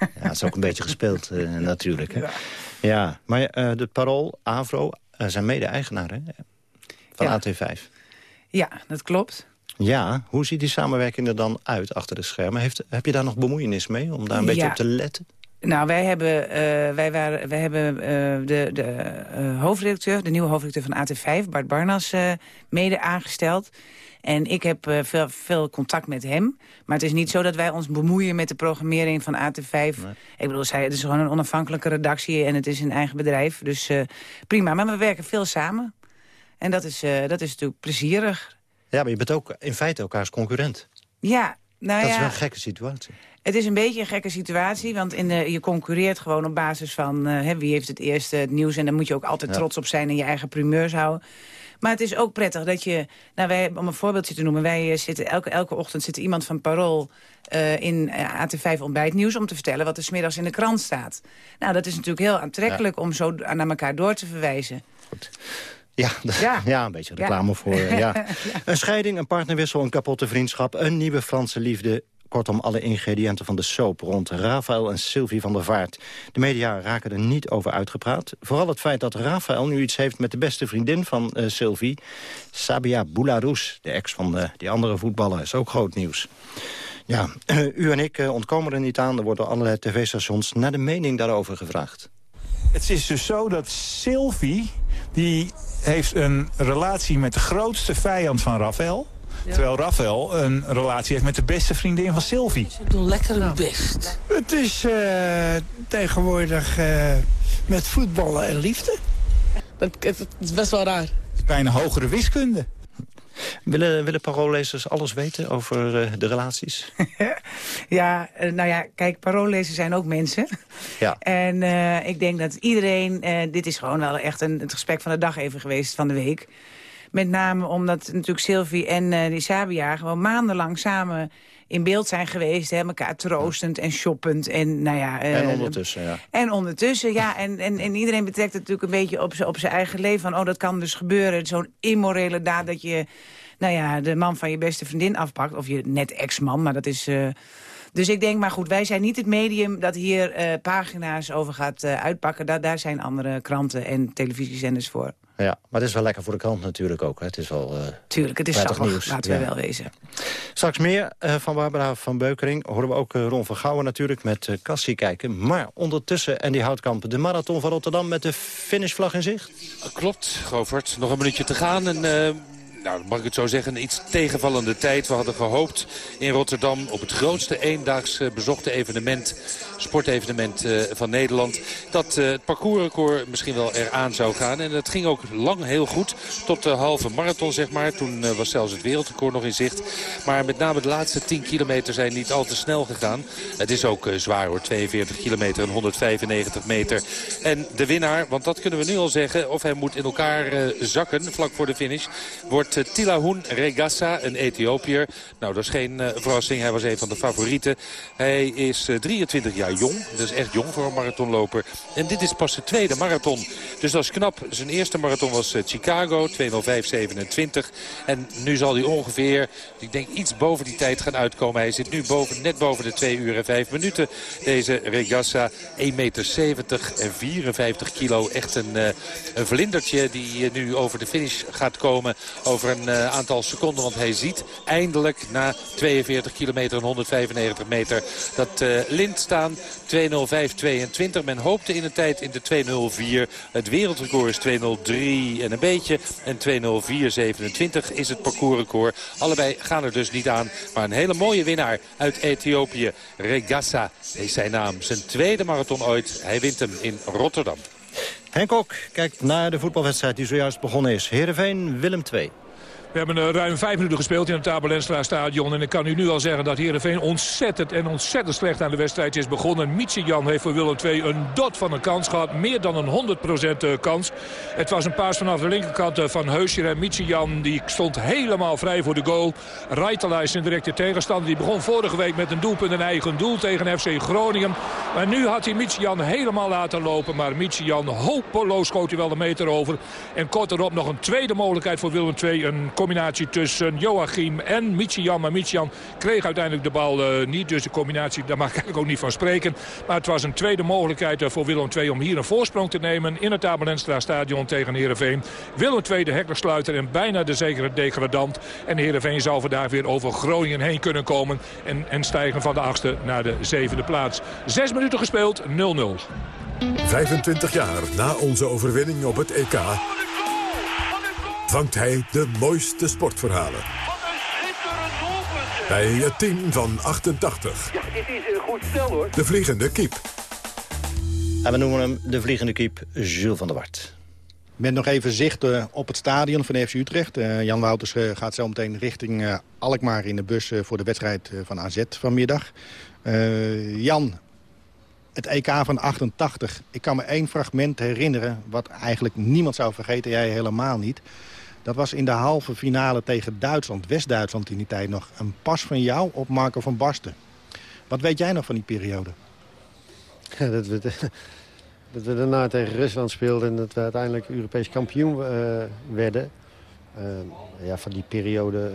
ja. Het is ook een beetje gespeeld uh, natuurlijk. Hè? Ja. ja, maar uh, de Parool, Avro, uh, zijn mede-eigenaren van ja. AT5. Ja, dat klopt. Ja, hoe ziet die samenwerking er dan uit achter de schermen? Heeft, heb je daar nog bemoeienis mee om daar een beetje op te letten? Nou, wij hebben, uh, wij waren, wij hebben uh, de, de uh, hoofdredacteur, de nieuwe hoofdredacteur van AT5, Bart Barnas, mede aangesteld. En ik heb veel, veel contact met hem. Maar het is niet zo dat wij ons bemoeien met de programmering van AT5. Nee. Ik bedoel, zij, het is gewoon een onafhankelijke redactie en het is een eigen bedrijf. Dus prima, maar we werken veel samen. En dat is, dat is natuurlijk plezierig. Ja, maar je bent ook in feite elkaars concurrent. Ja, nou dat ja. is wel een gekke situatie. Het is een beetje een gekke situatie, want in de, je concurreert gewoon op basis van... Uh, hè, wie heeft het eerste het nieuws en daar moet je ook altijd ja. trots op zijn... en je eigen primeurs houden. Maar het is ook prettig dat je, nou wij, om een voorbeeldje te noemen... wij zitten elke, elke ochtend zit iemand van Parool uh, in uh, AT5 ontbijtnieuws... om te vertellen wat er smiddags in de krant staat. Nou, dat is natuurlijk heel aantrekkelijk ja. om zo naar elkaar door te verwijzen. Goed. Ja, <laughs> ja. ja, een beetje reclame ja. voor. Ja. <laughs> Een scheiding, een partnerwissel, een kapotte vriendschap... een nieuwe Franse liefde, Kortom, alle ingrediënten van de soap rond Rafael en Sylvie van der Vaart. De media raken er niet over uitgepraat. Vooral het feit dat Rafael nu iets heeft met de beste vriendin van uh, Sylvie. Sabia Boularus, de ex van uh, die andere voetballer, is ook groot nieuws. Ja, <clears throat> u en ik ontkomen er niet aan. Er worden allerlei tv-stations naar de mening daarover gevraagd. Het is dus zo dat Sylvie, die heeft een relatie met de grootste vijand van Rafael... Ja. Terwijl Rafael een relatie heeft met de beste vriendin van Sylvie. Ze doen lekker hun best. Het is uh, tegenwoordig uh, met voetballen en liefde. Dat, het is best wel raar. Het is bijna hogere wiskunde. Willen, willen paroollezers alles weten over uh, de relaties? <laughs> ja, nou ja, kijk, paroollezers zijn ook mensen. Ja. En ik denk dat iedereen... dit is gewoon wel echt een, het gesprek van de dag even geweest, van de week... Met name omdat natuurlijk Sylvie en uh, die Sabia gewoon maandenlang samen in beeld zijn geweest. Hè, elkaar troostend en shoppend. En, nou ja, uh, en ondertussen, ja. En ondertussen, ja. En, en, en iedereen betrekt het natuurlijk een beetje op, op zijn eigen leven. Van, oh, dat kan dus gebeuren. Zo'n immorele daad dat je nou ja, de man van je beste vriendin afpakt. Of je net ex-man, maar dat is... Uh, Dus ik denk, maar goed, wij zijn niet het medium dat hier uh, pagina's over gaat uitpakken. Da daar zijn andere kranten en televisiezenders voor. Ja, maar het is wel lekker voor de krant natuurlijk ook. Hè. Het is wel uh, Tuurlijk, het is sappig, nieuws. laten we wel wezen. Straks meer van Barbara van Beukering. Horen we ook Ron van Gouwen natuurlijk met Cassie kijken. Maar ondertussen, en die Houtkamp, de marathon van Rotterdam... met de finishvlag in zicht? Klopt, Govert. Nog een minuutje te gaan en nou, mag ik het zo zeggen, een iets tegenvallende tijd. We hadden gehoopt in Rotterdam op het grootste eendaags bezochte evenement, sportevenement uh, van Nederland, dat uh, het parcoursrecord misschien wel eraan zou gaan. En dat ging ook lang heel goed, tot de halve marathon zeg maar. Toen was zelfs het wereldrecord nog in zicht. Maar met name de laatste 10 kilometer zijn niet al te snel gegaan. Het is ook zwaar hoor, 42 kilometer en 195 meter. En de winnaar, want dat kunnen we nu al zeggen, of hij moet in elkaar zakken vlak voor de finish, wordt Tilahun Regassa, een Ethiopiër. Nou, dat is geen uh, verrassing. Hij was een van de favorieten. Hij is uh, eh, 23 jaar jong. Dat is echt jong voor een marathonloper. En dit is pas zijn tweede marathon. Dus dat is knap. Zijn eerste marathon was Chicago, 2.05.27. En nu zal hij ongeveer, ik denk iets boven die tijd gaan uitkomen. Hij zit nu boven, net boven de 2 uur en 5 minuten. Deze Regassa, 1,70 meter en 54 kilo. Echt een, een vlindertje die nu over de finish gaat komen. Een uh, aantal seconden. Want hij ziet eindelijk na 42 kilometer en 195 meter dat uh, Lind staan. 2.05.22. Men hoopte in de tijd in de 2.04. Het wereldrecord is 2.03 en een beetje. En 2.04.27 is het parcoursrecord. Allebei gaan er dus niet aan. Maar een hele mooie winnaar uit Ethiopië. Regassa is zijn naam. Zijn tweede marathon ooit. Hij wint hem in Rotterdam. Henk Kok kijkt naar de voetbalwedstrijd die zojuist begonnen is. Heerenveen, Willem 2. We hebben uh, ruim vijf minuten gespeeld in het Tabelenstra stadion. En ik kan u nu al zeggen dat Heerenveen ontzettend en ontzettend slecht aan de wedstrijd is begonnen. Jan heeft voor Willem II een dot van een kans gehad. Meer dan een 100% eh, kans. Het was een paas vanaf de linkerkant eh, van Heusje. En Jan die stond helemaal vrij voor de goal. Reitela is een directe tegenstander. Die begon vorige week met een doelpunt een eigen doel tegen FC Groningen. Maar nu had hij Jan helemaal laten lopen. Maar Jan hopeloos schoot hij wel de meter over. En kort erop nog een tweede mogelijkheid voor Willem II. Een combinatie tussen Joachim en Michian. Maar Michian kreeg uiteindelijk de bal uh, niet. Dus de combinatie, daar mag ik eigenlijk ook niet van spreken. Maar het was een tweede mogelijkheid uh, voor Willem II om hier een voorsprong te nemen. In het Abelenstra stadion tegen Heerenveen. Willem II de hekkersluiter en bijna de zekere degradant. En Heerenveen zal vandaag weer over Groningen heen kunnen komen. En, en stijgen van de achtste naar de zevende plaats. Zes minuten gespeeld, 0-0. 25 jaar na onze overwinning op het EK vangt hij de mooiste sportverhalen. Bij het team van 88. Ja, dit is een goed stel hoor. De Vliegende Kiep. En we noemen hem de Vliegende Kiep Jules van der Wart. Met nog even zicht uh, op het stadion van FC Utrecht. Uh, Jan Wouters uh, gaat zo meteen richting Alkmaar in de bus voor de wedstrijd van AZ vanmiddag. Jan, het EK van 88. Ik kan me één fragment herinneren wat eigenlijk niemand zou vergeten. Jij helemaal niet. Dat was in de halve finale tegen Duitsland, West-Duitsland in die tijd nog. Een pas van jou op Marco van Basten. Wat weet jij nog van die periode? Ja, dat, we, <laughs> dat we daarna tegen Rusland speelden en dat we uiteindelijk Europees kampioen uh, werden. Uh, ja, van die periode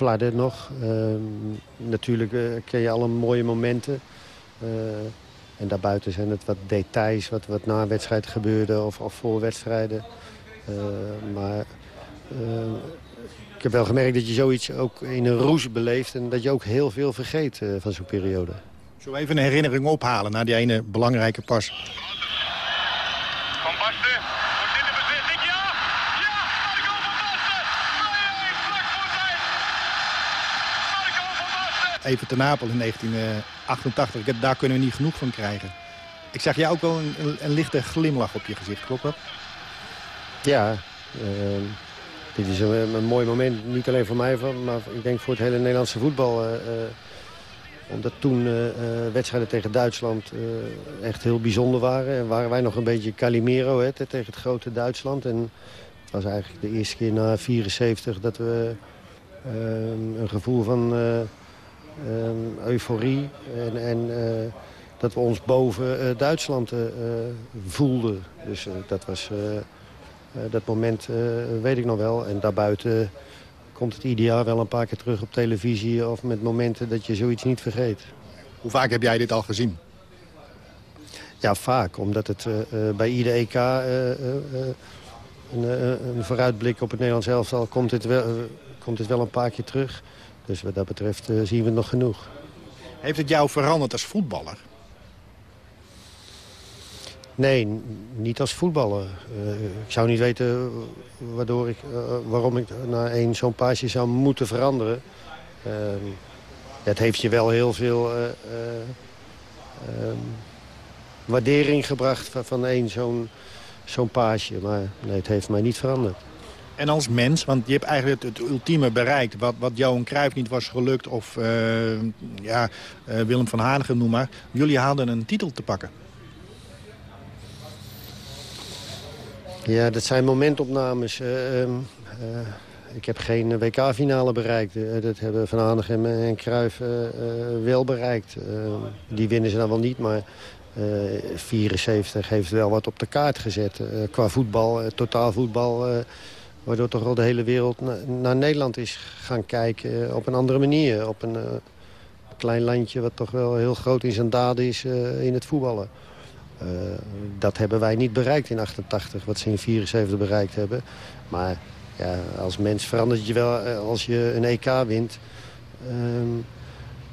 uh, nog. natuurlijk ken je alle mooie momenten. en daarbuiten zijn het wat details wat, wat na wedstrijd gebeurde of, of voor wedstrijden. maar ik heb wel gemerkt dat je zoiets ook in een roes beleeft... en dat je ook heel veel vergeet uh, van zo'n periode. Zullen we even een herinnering ophalen naar die ene belangrijke pas? Van Basten, wordt in de beslissing, ja! Ja, Marco van Basten! Vlak voor tijd! Marco van Basten! Even te Napel in 1988, heb, daar kunnen we niet genoeg van krijgen. Ik zag jou ook wel een, een, een lichte glimlach op je gezicht, klopt dat? Ja, uh, dit is een, een, mooi moment, niet alleen voor mij, maar ik denk voor het hele Nederlandse voetbal. Uh, omdat toen uh, wedstrijden tegen Duitsland echt heel bijzonder waren. En waren wij nog een beetje Calimero hè, tegen het grote Duitsland. En het was eigenlijk de eerste keer na 74 dat we ehm, een gevoel van ehm, euforie en, en dat we ons boven Duitsland voelden. Dus dat was... Eh, dat moment eh, weet ik nog wel. En daarbuiten komt het ideaal wel een paar keer terug op televisie... of met momenten dat je zoiets niet vergeet. Hoe vaak heb jij dit al gezien? Ja, vaak. Omdat het uh, bij ieder EK een, een, vooruitblik op het Nederlands elftal komt het, wel, komt het wel een paar keer terug. Dus wat dat betreft zien we het nog genoeg. Heeft het jou veranderd als voetballer? Nee, niet als voetballer. Uh, ik zou niet weten waardoor ik, uh, waarom ik na één zo'n paasje zou moeten veranderen. Uh, het heeft je wel heel veel ehm, waardering gebracht van, van één zo'n zo'n paasje. Maar nee, het heeft mij niet veranderd. En als mens, want je hebt eigenlijk het, het ultieme bereikt... wat, wat Johan Cruijff niet was gelukt of ja, Willem van Hanegem noem maar. Jullie hadden een titel te pakken. Ja, dat zijn momentopnames. Uh, uh, ik heb geen WK-finale bereikt. Uh, dat hebben Van Hanegem en Cruijff wel bereikt. die winnen ze dan wel niet, maar 74 heeft wel wat op de kaart gezet. qua voetbal, totaal voetbal... waardoor toch wel de hele wereld naar Nederland is gaan kijken op een andere manier. Op een klein landje wat toch wel heel groot in zijn daden is in het voetballen. Uh, dat hebben wij niet bereikt in 88, wat ze in 74 bereikt hebben. Maar ja, als mens verandert je wel eh, als je een EK wint. Uh,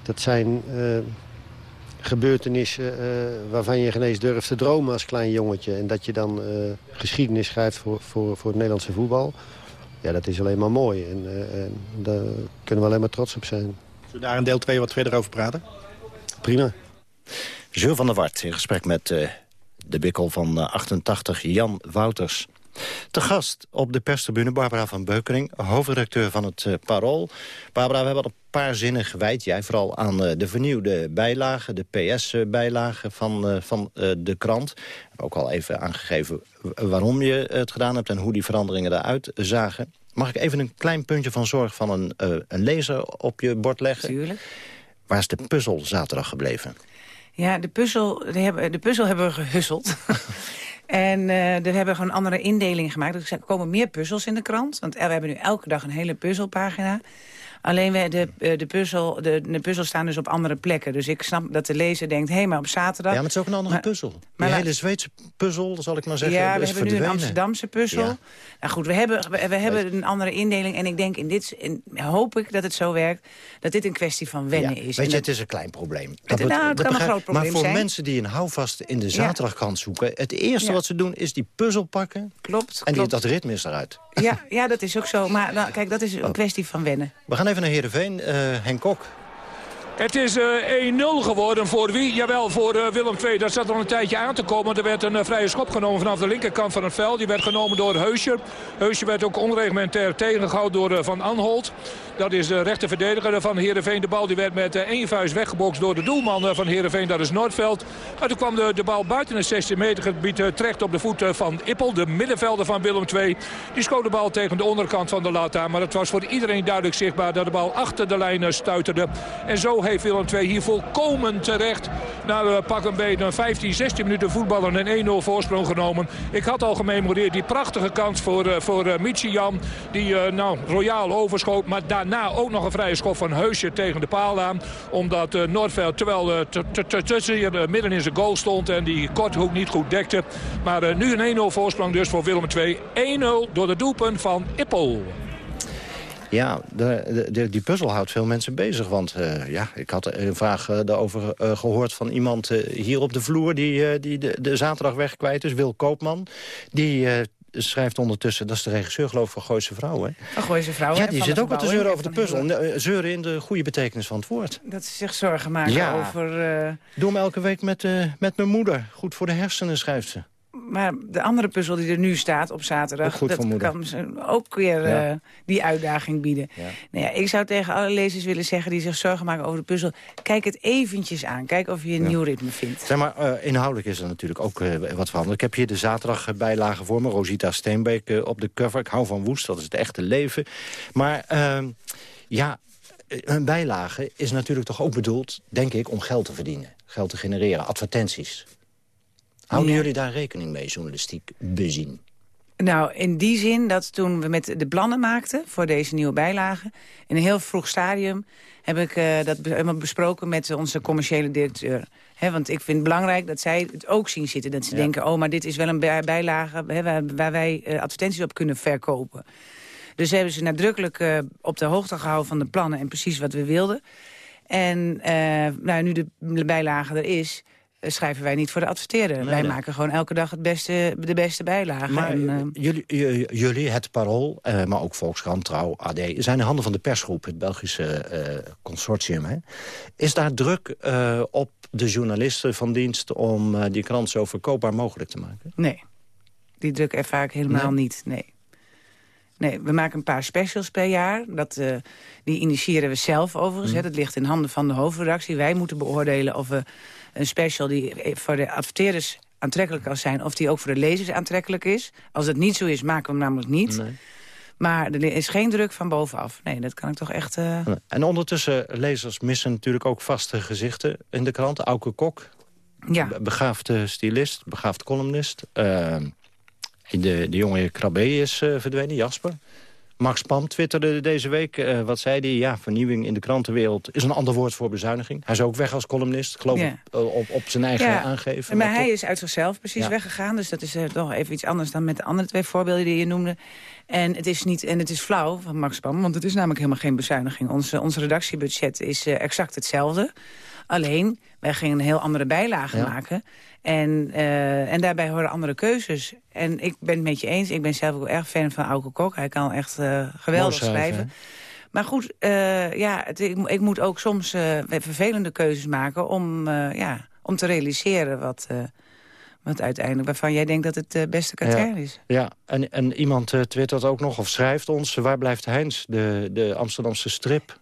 dat zijn uh, gebeurtenissen waarvan je geen eens durft te dromen als klein jongetje. En dat je dan geschiedenis schrijft voor, voor, voor het Nederlandse voetbal. Ja, dat is alleen maar mooi. En, en daar kunnen we alleen maar trots op zijn. Zullen we daar in deel 2 wat verder over praten? Prima. Jules van der Wart in gesprek met uh, de bikkel van uh, 88, Jan Wouters. Te gast op de perstribune Barbara van Beukering, hoofdredacteur van het uh, Parool. Barbara, we hebben al een paar zinnen gewijd, jij vooral aan de vernieuwde bijlagen, de PS-bijlagen van, van de krant. Ook al even aangegeven waarom je het gedaan hebt en hoe die veranderingen eruit zagen. Mag ik even een klein puntje van zorg van een, een lezer op je bord leggen? Tuurlijk. Waar is de puzzel zaterdag gebleven? Ja, de puzzel, de, hebben, de puzzel hebben we gehusseld. <laughs> en uh, we hebben gewoon een andere indeling gemaakt. Er komen meer puzzels in de krant. Want we hebben nu elke dag een hele puzzelpagina. Alleen we, de, eh, de, puzzel, de, de puzzels staan dus op andere plekken. Dus ik snap dat de lezer denkt, hé, hey, maar op zaterdag... Ja, maar het is ook een andere puzzel. Maar die hele Zweedse puzzel, zal ik maar zeggen, Ja, we hebben nu een Amsterdamse puzzel. Ja. Nou goed, we hebben, we, we hebben een andere indeling. En ik denk, in dit, in, hoop ik dat het zo werkt, dat dit een kwestie van wennen ja, is. Weet je, dat, het is een klein probleem. Dat, het, nou, het kan een groot probleem Maar voor zijn. mensen die een houvast in de zaterdagkrant zoeken... het eerste wat ze doen is die puzzel pakken. Klopt, En die, klopt. dat ritme is eruit. Ja, ja, dat is ook zo. Maar nou, kijk, dat is Oh. een kwestie van wennen. We gaan even naar Heerenveen. Eh Henk Kok. Het is eh 1-0 geworden voor wie? Jawel, voor eh, Willem II. Dat zat al een tijdje aan te komen. Er werd een eh, vrije schop genomen vanaf de linkerkant van het veld. Die werd genomen door Heusje. Heusje werd ook onreglementair tegengehouden door eh, Van Anholt. Dat is de rechter verdediger van Heerenveen. De bal die werd met eh, één vuist weggebokst door de doelman eh, van Heerenveen. Dat is Noordveld. Maar toen kwam de, de bal buiten het 16 meter gebied eh, terecht op de voet eh, van Ippel. De middenvelder van Willem II. Die schoot de bal tegen de onderkant van de lat aan. Maar het was voor iedereen duidelijk zichtbaar dat de bal achter de lijn eh, stuiterde. En zo heeft Willem II hier volkomen terecht. Na uh, pak een beetje een 15, 16 minuten voetballen een 1-0 voorsprong genomen. Ik had al gememoreerd die prachtige kans voor, uh, voor uh. Die uh, nou, royaal overschoot. Maar daarna ook nog een vrije schop van Heusje tegen de paal aan. Omdat Noordveld terwijl tussen midden in zijn goal stond. En die korthoek niet goed dekte. Maar nu een 1-0 voorsprong dus voor Willem II. 1-0 door de doelpunt van Ippel. Ja, de, de, die puzzel houdt veel mensen bezig. Want uh, ja, ik had een vraag uh, daarover uh, gehoord van iemand hier op de vloer... die, die de, de zaterdag weg kwijt is, Wil Koopman. Die schrijft ondertussen, dat is de regisseur geloof ik van Gooise Vrouw, hè? Van Gooise Vrouw, Ja, die zit ook wat te zeuren en over de puzzel. Zeuren in de goede betekenis van het woord. Dat ze zich zorgen maken Ja. over... Doe hem elke week met, met mijn moeder. Goed voor de hersenen, schrijft ze. Maar de andere puzzel die er nu staat op zaterdag... Goed dat kan ze ook weer Ja. uh, die uitdaging bieden. Ja. Nou ja, ik zou tegen alle lezers willen zeggen die zich zorgen maken over de puzzel... kijk het eventjes aan. Kijk of je een nieuw ritme vindt. Zeg maar, uh, inhoudelijk is er natuurlijk ook uh, wat veranderd. Ik heb hier de zaterdag bijlagen voor me. Rosita Steenbeek op de cover. Ik hou van Woest, dat is het echte leven. Maar ehm, ja, een bijlage is natuurlijk toch ook bedoeld, denk ik, om geld te verdienen. Geld te genereren, advertenties. Houden Ja. jullie daar rekening mee, journalistiek bezien? Nou, in die zin dat toen we met de plannen maakten voor deze nieuwe bijlagen... in een heel vroeg stadium heb ik uh, dat helemaal besproken met onze commerciële directeur. He, want ik vind het belangrijk dat zij het ook zien zitten. Dat ze denken, oh, maar dit is wel een bijlage waar, waar, wij uh, advertenties op kunnen verkopen. Dus hebben ze nadrukkelijk uh, op de hoogte gehouden van de plannen en precies wat we wilden. En nou, nu de bijlage er is, schrijven wij niet voor de adverteerder. wij maken gewoon elke dag het beste, de beste bijlagen. Maar en, uh, jullie, jullie, het Parool, uh, maar ook Volkskrant, Trouw, AD... zijn de handen van de persgroep, het Belgische uh, consortium. Hè? Is daar druk op de journalisten van dienst... om die krant zo verkoopbaar mogelijk te maken? Nee, die druk ervaar ik helemaal nee? niet, nee. Nee, we maken een paar specials per jaar. Dat, uh, die initiëren we zelf overigens. Mm. Dat ligt in handen van de hoofdredactie. Wij moeten beoordelen of we een special die voor de adverteerders aantrekkelijk kan zijn... of die ook voor de lezers aantrekkelijk is. Als dat niet zo is, maken we hem namelijk niet. Nee. Maar er is geen druk van bovenaf. Nee, dat kan ik toch echt... Uh... En ondertussen, lezers missen natuurlijk ook vaste gezichten in de krant. Auke Kok, ja. begaafde stylist, begaafd columnist... Uh, de, de jonge Krabbe is uh, verdwenen, Jasper. Max Pam twitterde deze week, uh, wat zei hij? Ja, vernieuwing in de krantenwereld is een ander woord voor bezuiniging. Hij is ook weg als columnist, geloof ik, ja. op, op zijn eigen ja. aangeven. Maar, maar hij is uit zichzelf precies ja. weggegaan. Dus dat is uh, toch even iets anders dan met de andere twee voorbeelden die je noemde. En het is, niet, en het is flauw van Max Pam, want het is namelijk helemaal geen bezuiniging. Onze, ons redactiebudget is exact hetzelfde. Alleen, wij gingen een heel andere bijlage ja. maken. En, uh, en daarbij horen andere keuzes. En ik ben het met je eens. Ik ben zelf ook erg fan van Auke Kok. Hij kan echt uh, geweldig schrijven. Maar goed, uh, ja, het, ik, ik, moet ook soms vervelende keuzes maken... om, ja, om te realiseren wat... wat uiteindelijk, waarvan jij denkt dat het de beste katern ja. is. Ja, en, en iemand twittert ook nog, of schrijft ons... waar blijft Heinz, de, de Amsterdamse strip?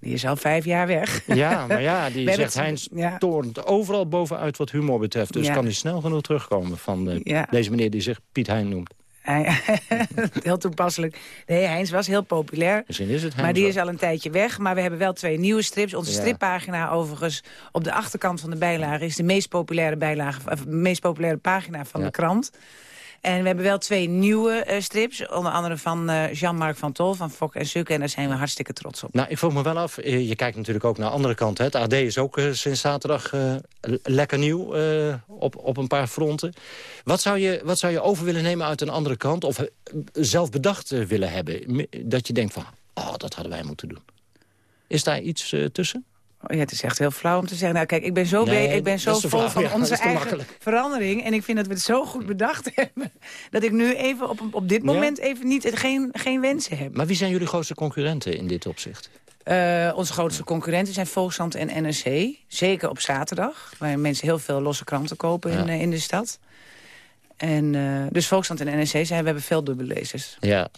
Die is al vijf jaar weg. Ja, maar ja, <laughs> die zegt Heinz ja. overal bovenuit wat humor betreft. Dus ja. kan hij snel genoeg terugkomen van de, ja. deze meneer die zich Piet Hein noemt. <laughs> heel toepasselijk. Nee, Heinz was heel populair. Misschien is het Maar die is al een tijdje weg. Maar we hebben wel twee nieuwe strips. Onze strippagina overigens op de achterkant van de bijlage... is de meest populaire, bijlage, of de meest populaire pagina van de krant. En we hebben wel twee nieuwe uh, strips. Onder andere van uh, Jean-Marc van Tol van Fok en Suk. En daar zijn we hartstikke trots op. Nou, ik vroeg me wel af. Je kijkt natuurlijk ook naar de andere kant. Hè. Het AD is ook sinds zaterdag lekker nieuw op, op een paar fronten. Wat zou, je, wat zou je over willen nemen uit een andere kant? Of zelf bedacht willen hebben? Dat je denkt van, oh, dat hadden wij moeten doen. Is daar iets tussen? Oh ja, het is echt heel flauw om te zeggen. Nou, kijk, ik ben zo, nee, ik ben zo vol van ja, onze eigen verandering. En ik vind dat we het zo goed bedacht <laughs> hebben. Dat ik nu even op, op dit moment ja? even niet, geen, geen wensen heb. Maar wie zijn jullie grootste concurrenten in dit opzicht? Uh, onze grootste concurrenten zijn Volkskrant en NRC. Zeker op zaterdag. Waar mensen heel veel losse kranten kopen in, uh, in de stad. En, uh, dus Volkskrant en NRC zijn, we hebben veel dubbellezers. Ja,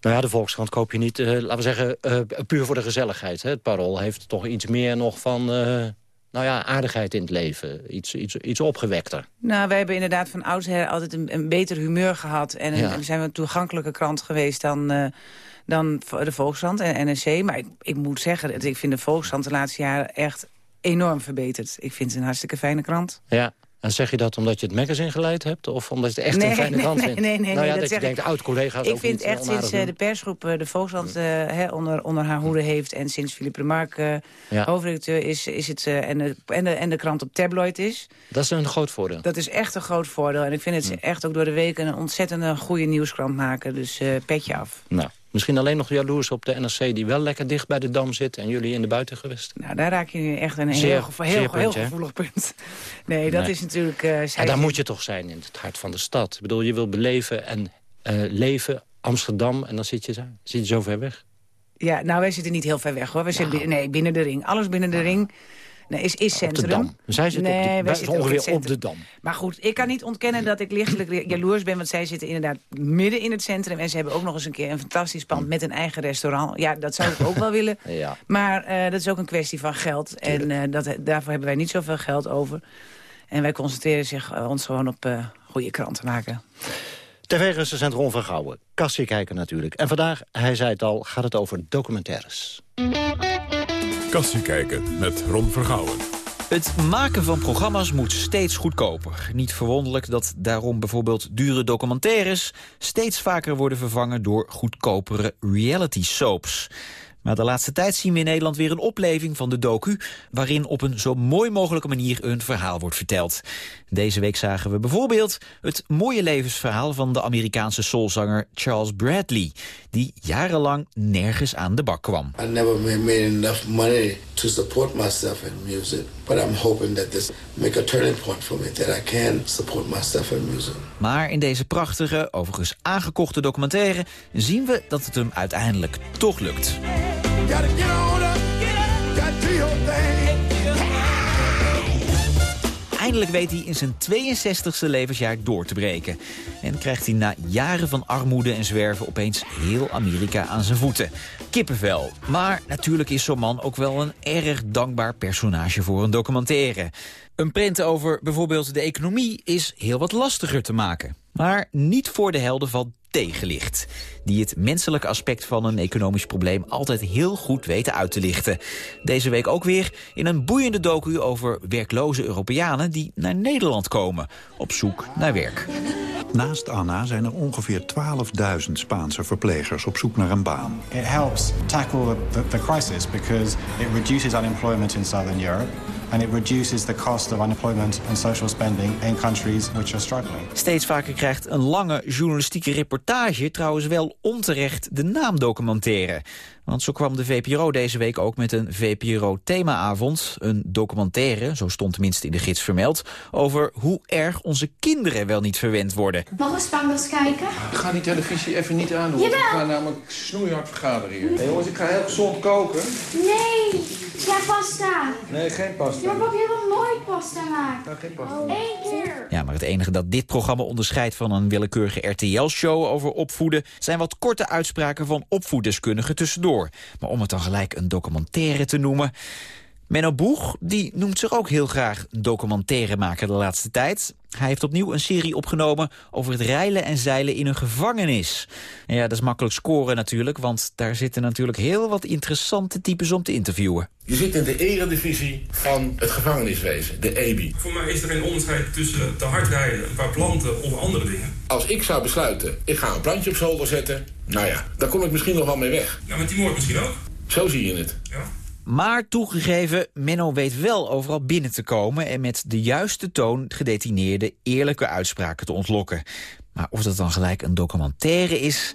nou ja, de Volkskrant koop je niet, uh, laten we zeggen, uh, puur voor de gezelligheid. Hè? Het Parool heeft toch iets meer nog van... Uh, nou ja, aardigheid in het leven. Iets, iets, iets opgewekter. Nou, wij hebben inderdaad van oudsher altijd een, een beter humeur gehad. En ja. we zijn een toegankelijke krant geweest dan, dan de Volkskrant en NRC. Maar ik, ik moet zeggen, ik vind de Volkskrant de laatste jaren echt enorm verbeterd. Ik vind het een hartstikke fijne krant. Ja, en zeg je dat omdat je het magazine geleid hebt? Of omdat je het echt nee, een fijne nee, krant nee, vindt? Nee, nee, nou ja, dat, dat je denkt, oud-collega's Ik vind echt sinds uh, de persgroep uh, de Volkskrant uh, he, onder, onder haar hoede heeft... en sinds Philippe Remarque uh, ja. hoofdredacteur is, is het, en, de, en, de, en de krant op tabloid is... Dat is een groot voordeel. Dat is echt een groot voordeel. En ik vind het echt ook door de week een ontzettende goede nieuwskrant maken. Dus petje af. Nou. Misschien alleen nog jaloers op de NRC die wel lekker dicht bij de Dam zit... en jullie in de buitengewesten. Nou, daar raak je nu echt een zeer, heel, gevo heel, heel, punt, heel gevoelig punt. <laughs> Nee, dat nee. is natuurlijk... Uh, en daar moet je toch zijn in het hart van de stad. Ik bedoel, je wil beleven en uh, leven Amsterdam... en dan zit je, zit je zo ver weg. Ja, nou, wij zitten niet heel ver weg, hoor. Wij zitten, nou. nee, binnen de ring. Alles binnen de ring... Nee, is, is centrum. Op de Dam. Zij zitten nee, op de, zitten ongeveer op de Dam. Maar goed, ik kan niet ontkennen dat ik lichtelijk jaloers ben... want zij zitten inderdaad midden in het centrum... en ze hebben ook nog eens een keer een fantastisch pand met een eigen restaurant. Ja, dat zou ik ook wel willen. <laughs> Ja. Maar uh, dat is ook een kwestie van geld. Tuurlijk. En uh, dat, daarvoor hebben wij niet zoveel geld over. En wij concentreren zich, uh, ons gewoon op goede kranten maken. TV-recensent Ron van Gouwen. Kassie kijken natuurlijk. En vandaag, hij zei het al, gaat het over documentaires. Kassie kijken met Ron Vergouwen. Het maken van programma's moet steeds goedkoper. Niet verwonderlijk dat daarom bijvoorbeeld dure documentaires... steeds vaker worden vervangen door goedkopere reality soaps. Maar de laatste tijd zien we in Nederland weer een opleving van de docu... waarin op een zo mooi mogelijke manier een verhaal wordt verteld. Deze week zagen we bijvoorbeeld het mooie levensverhaal... van de Amerikaanse soulzanger Charles Bradley... die jarenlang nergens aan de bak kwam. I never made, enough money to support myself in music. But I'm hoping that this make a turning point for me. That I can support myself in music. Maar in deze prachtige, overigens aangekochte documentaire... zien we dat het hem uiteindelijk toch lukt. Gotta get on up, got do your thing. Eindelijk weet hij in zijn 62e levensjaar door te breken. En krijgt hij na jaren van armoede en zwerven opeens heel Amerika aan zijn voeten. Kippenvel. Maar natuurlijk is zo'n man ook wel een erg dankbaar personage voor een documentaire. Een print over bijvoorbeeld de economie is heel wat lastiger te maken. Maar niet voor de helden van tegenlicht. Die het menselijke aspect van een economisch probleem altijd heel goed weten uit te lichten. Deze week ook weer in een boeiende docu over werkloze Europeanen die naar Nederland komen. Op zoek naar werk. Naast Anna zijn er ongeveer 12.000 Spaanse verplegers op zoek naar een baan. It helps tackle the, the crisis because it reduces unemployment in Southern Europe and it reduces the cost of unemployment and social spending in countries which are struggling. Steeds vaker krijgt een lange journalistieke reportage trouwens wel onterecht de naam documentaire. Want zo kwam de VPRO deze week ook met een VPRO-themaavond. Een documentaire, zo stond tenminste in de gids vermeld... over hoe erg onze kinderen wel niet verwend worden. Spaanders kijken? Ik ga die televisie even niet aandoen. Jawel. Ik ga namelijk snoeihard vergaderen hier. Hey, jongens, ik ga heel gezond koken. Nee, ja pasta. Nee, geen pasta. Ja, maar pap, je wil nooit pasta maken. Nou, geen pasta. Eén keer. Ja, maar het enige dat dit programma onderscheidt van een willekeurige RTL-show over opvoeden... zijn wat korte uitspraken van opvoeddeskundigen tussendoor. Maar om het dan gelijk een documentaire te noemen... Menno Boeg die noemt zich ook heel graag documentairemaker de laatste tijd. Hij heeft opnieuw een serie opgenomen over het reilen en zeilen in een gevangenis. En ja, dat is makkelijk scoren natuurlijk, want daar zitten natuurlijk heel wat interessante types om te interviewen. Je zit in de eredivisie van het gevangeniswezen, de EBI. Voor mij is er geen onderscheid tussen te hard rijden, een paar planten of andere dingen. Als ik zou besluiten, ik ga een plantje op zolder zetten... nou ja, daar kom ik misschien nog wel mee weg. Ja, met die moord misschien ook. Zo zie je het. Ja. Maar toegegeven, Menno weet wel overal binnen te komen... en met de juiste toon gedetineerde eerlijke uitspraken te ontlokken. Maar of dat dan gelijk een documentaire is...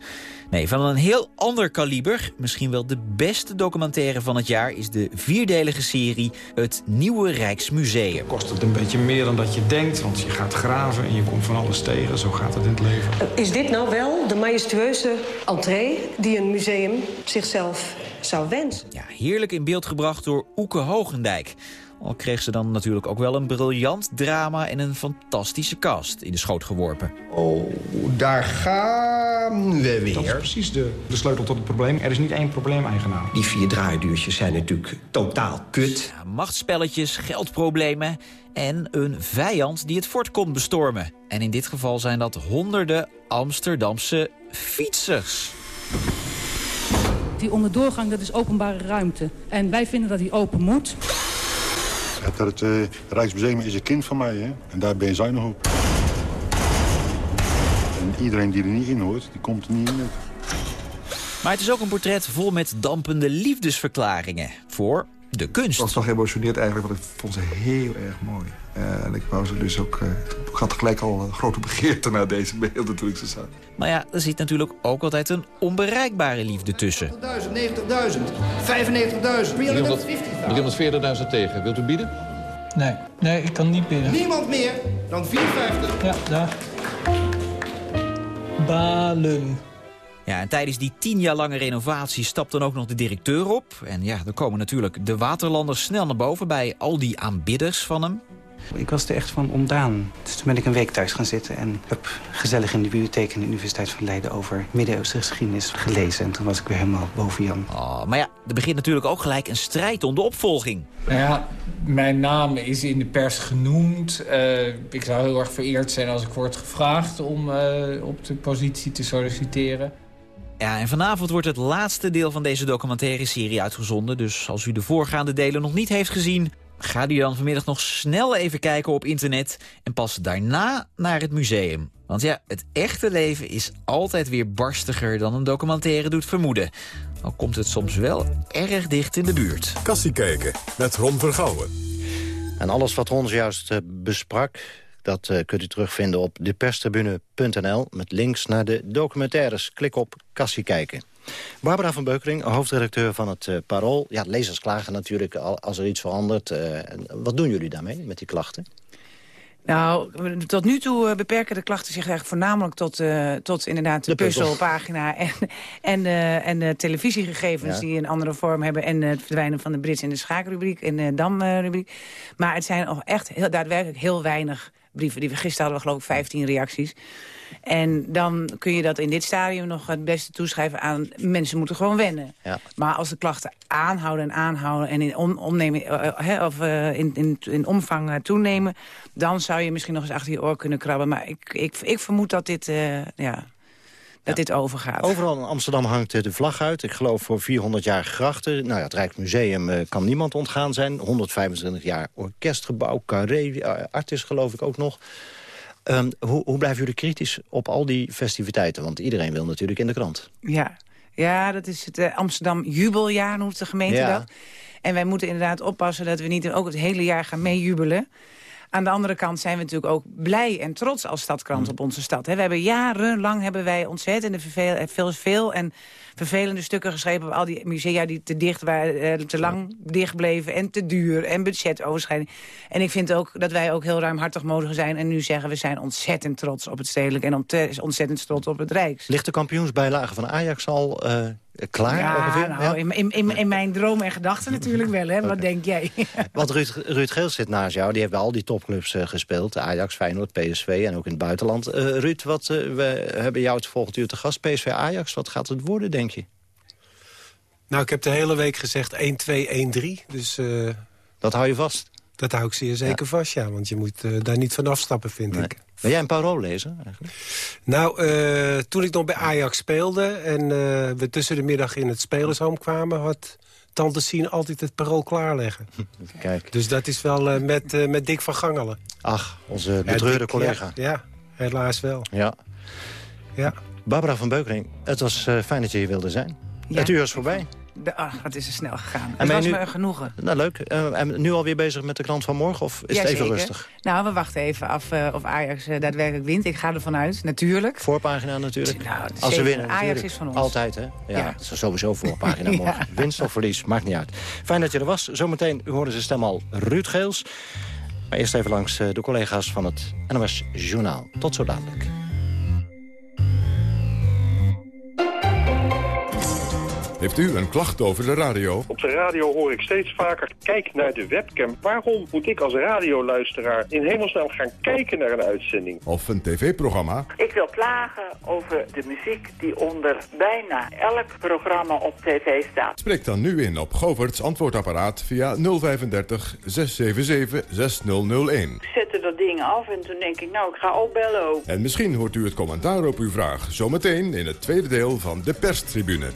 Nee, van een heel ander kaliber, misschien wel de beste documentaire van het jaar... is de vierdelige serie Het Nieuwe Rijksmuseum. Kost het een beetje meer dan dat je denkt, want je gaat graven en je komt van alles tegen. Zo gaat het in het leven. Is dit nou wel de majestueuze entree die een museum zichzelf zou wensen? Ja, heerlijk in beeld gebracht door Oeke Hogendijk. Al kreeg ze dan natuurlijk ook wel een briljant drama... en een fantastische cast in de schoot geworpen. Oh, daar gaan we weer. Dat is precies de, de sleutel tot het probleem. Er is niet één probleemeigenaar. Die vier draaiduurtjes zijn natuurlijk totaal kut. Ja, machtspelletjes, geldproblemen en een vijand die het fort kon bestormen. En in dit geval zijn dat honderden Amsterdamse fietsers. Die onderdoorgang, dat is openbare ruimte. En wij vinden dat die open moet. Dat het uh, Rijksmuseum is een kind van mij, hè? En daar ben je zuinig op. En iedereen die er niet in hoort, die komt er niet in. Maar het is ook een portret vol met dampende liefdesverklaringen voor de kunst. Ik was toch geëmotioneerd eigenlijk, want ik vond ze heel erg mooi. Uh, en ik wou ze dus ook... Uh, ik had gelijk al een grote begeerte naar deze beelden toen ik ze zag. Maar ja, er zit natuurlijk ook altijd een onbereikbare liefde tussen. 90.000, 95.000, 340.000 tegen. Wilt u bieden? Nee, nee, ik kan niet bieden. Niemand meer dan 54. Ja, daar. Balen. Ja, en tijdens die tien jaar lange renovatie stapt dan ook nog de directeur op. En ja, dan komen natuurlijk de waterlanders snel naar boven bij al die aanbidders van hem. Ik was er echt van ontdaan. Dus toen ben ik een week thuis gaan zitten en heb gezellig in de bibliotheek in de Universiteit van Leiden over middeleeuwse geschiedenis gelezen. En toen was ik weer helemaal boven Jan. Oh, maar ja, er begint natuurlijk ook gelijk een strijd om de opvolging. Nou ja, mijn naam is in de pers genoemd. Uh, ik zou heel erg vereerd zijn als ik word gevraagd om uh, op de positie te solliciteren. Ja, en vanavond wordt het laatste deel van deze documentaire serie uitgezonden. Dus als u de voorgaande delen nog niet heeft gezien, Ga die dan vanmiddag nog snel even kijken op internet... en pas daarna naar het museum. Want ja, het echte leven is altijd weer barstiger dan een documentaire doet vermoeden. Al komt het soms wel erg dicht in de buurt. Kassie kijken met Ron Vergouwen. En alles wat Ron juist uh, besprak, dat uh, kunt u terugvinden op deperstribune.nl... met links naar de documentaires. Klik op Kassie kijken. Barbara van Beukering, hoofdredacteur van het uh, Parool. Ja, lezers klagen natuurlijk als er iets verandert. wat doen jullie daarmee, met die klachten? Nou, tot nu toe beperken de klachten zich eigenlijk voornamelijk tot, uh, tot inderdaad de, puzzelpagina <laughs> en, en, uh, en de televisiegegevens ja. die een andere vorm hebben en het verdwijnen van de Brits in de schaakrubriek en de Dam-rubriek. Maar het zijn ook echt heel, daadwerkelijk heel weinig brieven. Die we gisteren hadden we geloof ik 15 reacties. En dan kun je dat in dit stadium nog het beste toeschrijven aan... mensen moeten gewoon wennen. Ja. Maar als de klachten aanhouden en aanhouden... en in, om, omnemen, uh, of, uh, in, in, in omvang uh, toenemen... dan zou je misschien nog eens achter je oor kunnen krabben. Maar ik, ik, ik vermoed dat dit... ja, dat dit overgaat. Overal in Amsterdam hangt de vlag uit. Ik geloof voor 400 jaar grachten. Nou ja, het Rijksmuseum uh, kan niemand ontgaan zijn. 125 jaar orkestgebouw, carré, uh, artis geloof ik ook nog. Um, hoe, hoe blijven jullie kritisch op al die festiviteiten? Want iedereen wil natuurlijk in de krant. Ja, ja dat is het Amsterdam jubeljaar, noemt de gemeente ja. dat. En wij moeten inderdaad oppassen dat we niet ook het hele jaar gaan meejubelen. Aan de andere kant zijn we natuurlijk ook blij en trots als stadkrant op onze stad. We hebben jarenlang hebben wij ontzettend veel, veel, veel en vervelende stukken geschreven... over al die musea die te dicht waren, te lang dicht bleven... en te duur en budgetoverschrijding. En ik vind ook dat wij ook heel ruimhartig mogen zijn... en nu zeggen we zijn ontzettend trots op het stedelijk... en ontzettend trots op het Rijks. Ligt de kampioensbijlage van Ajax al... Uh klaar ja, ongeveer? Nou, ja? in, in, in, mijn droom en gedachten natuurlijk wel. Hè? Wat okay. denk jij? <laughs> Want Ruud, Ruud Geels zit naast jou. Die heeft bij al die topclubs uh, gespeeld. Ajax, Feyenoord, PSV en ook in het buitenland. Uh, Ruud, wat, uh, we hebben jou het volgende uur te gast. PSV Ajax, wat gaat het worden, denk je? Nou, ik heb de hele week gezegd 1-2, 1-3. Dus, dat hou je vast? Dat hou ik zeer zeker ja. vast, ja. Want je moet daar niet van afstappen, vind nee. ik. Ben jij een parool lezer eigenlijk? Nou, uh, toen ik nog bij Ajax speelde... en we tussen de middag in het spelershome kwamen... had tante Sien altijd het parool klaarleggen. Kijk. Dus dat is wel met, met Dick van Gangelen. Ach, onze betreurde ja, collega. Ja, ja, helaas wel. Ja. ja. Barbara van Beukering, het was fijn dat je hier wilde zijn. Ja. Het uur is voorbij. De, ach, het is er snel gegaan. En het was nu, me genoegen. Nou, leuk. Uh, en nu alweer bezig met de krant van morgen? Of is ja, het even zeker. rustig? Nou, we wachten even af uh, of Ajax uh, daadwerkelijk wint. Ik ga ervan uit, natuurlijk. Voorpagina natuurlijk. Nou, Als ze winnen, Ajax natuurlijk. is van ons. Altijd, hè? Ja, ja. het is sowieso voorpagina <laughs> morgen. Winst of verlies, maakt niet uit. Fijn dat je er was. Zometeen, u hoorde zijn stem al, Ruud Geels. Maar eerst even langs de collega's van het NOS Journaal. Tot zo dadelijk. Heeft u een klacht over de radio? Op de radio hoor ik steeds vaker, kijk naar de webcam. Waarom moet ik als radioluisteraar in hemelsnaam gaan kijken naar een uitzending? Of een tv-programma? Ik wil klagen over de muziek die onder bijna elk programma op tv staat. Spreek dan nu in op Govert's antwoordapparaat via 035 677 6001. Ik zette dat ding af en toen denk ik, nou, ik ga opbellen ook. En misschien hoort u het commentaar op uw vraag zometeen in het tweede deel van de perstribune.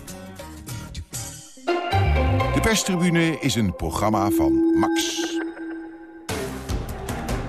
De perstribune is een programma van Max.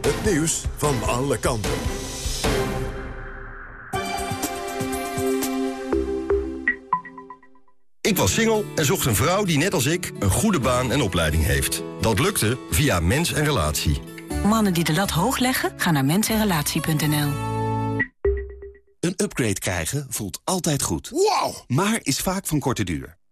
Het nieuws van alle kanten. Ik was single en zocht een vrouw die net als ik een goede baan en opleiding heeft. Dat lukte via Mens en Relatie. Mannen die de lat hoog leggen, gaan naar mensenrelatie.nl. Een upgrade krijgen voelt altijd goed. Wow! Maar is vaak van korte duur.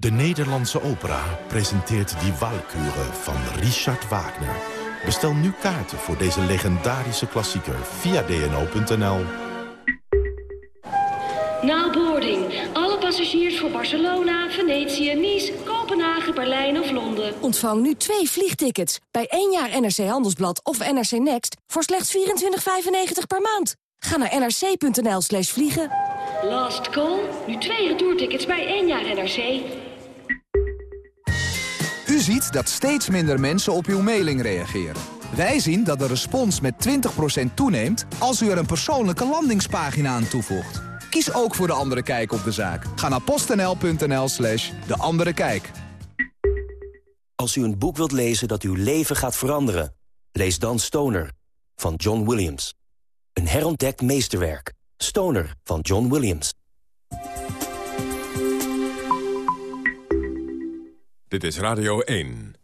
De Nederlandse opera presenteert Die Walküre van Richard Wagner. Bestel nu kaarten voor deze legendarische klassieker via dno.nl. Now boarding. Alle passagiers voor Barcelona, Venetië, Nice, Kopenhagen, Berlijn of Londen. Ontvang nu twee vliegtickets bij één jaar NRC Handelsblad of NRC Next voor slechts 24,95 per maand. Ga naar nrc.nl slash vliegen. Last call. Nu twee retourtickets bij één jaar NRC. Ziet dat steeds minder mensen op uw mailing reageren. Wij zien dat de respons met 20% toeneemt als u er een persoonlijke landingspagina aan toevoegt. Kies ook voor De Andere Kijk op de zaak. Ga naar postnl.nl slash De Andere Kijk. Als u een boek wilt lezen dat uw leven gaat veranderen... lees dan Stoner van John Williams. Een herontdekt meesterwerk. Stoner van John Williams. Dit is Radio 1.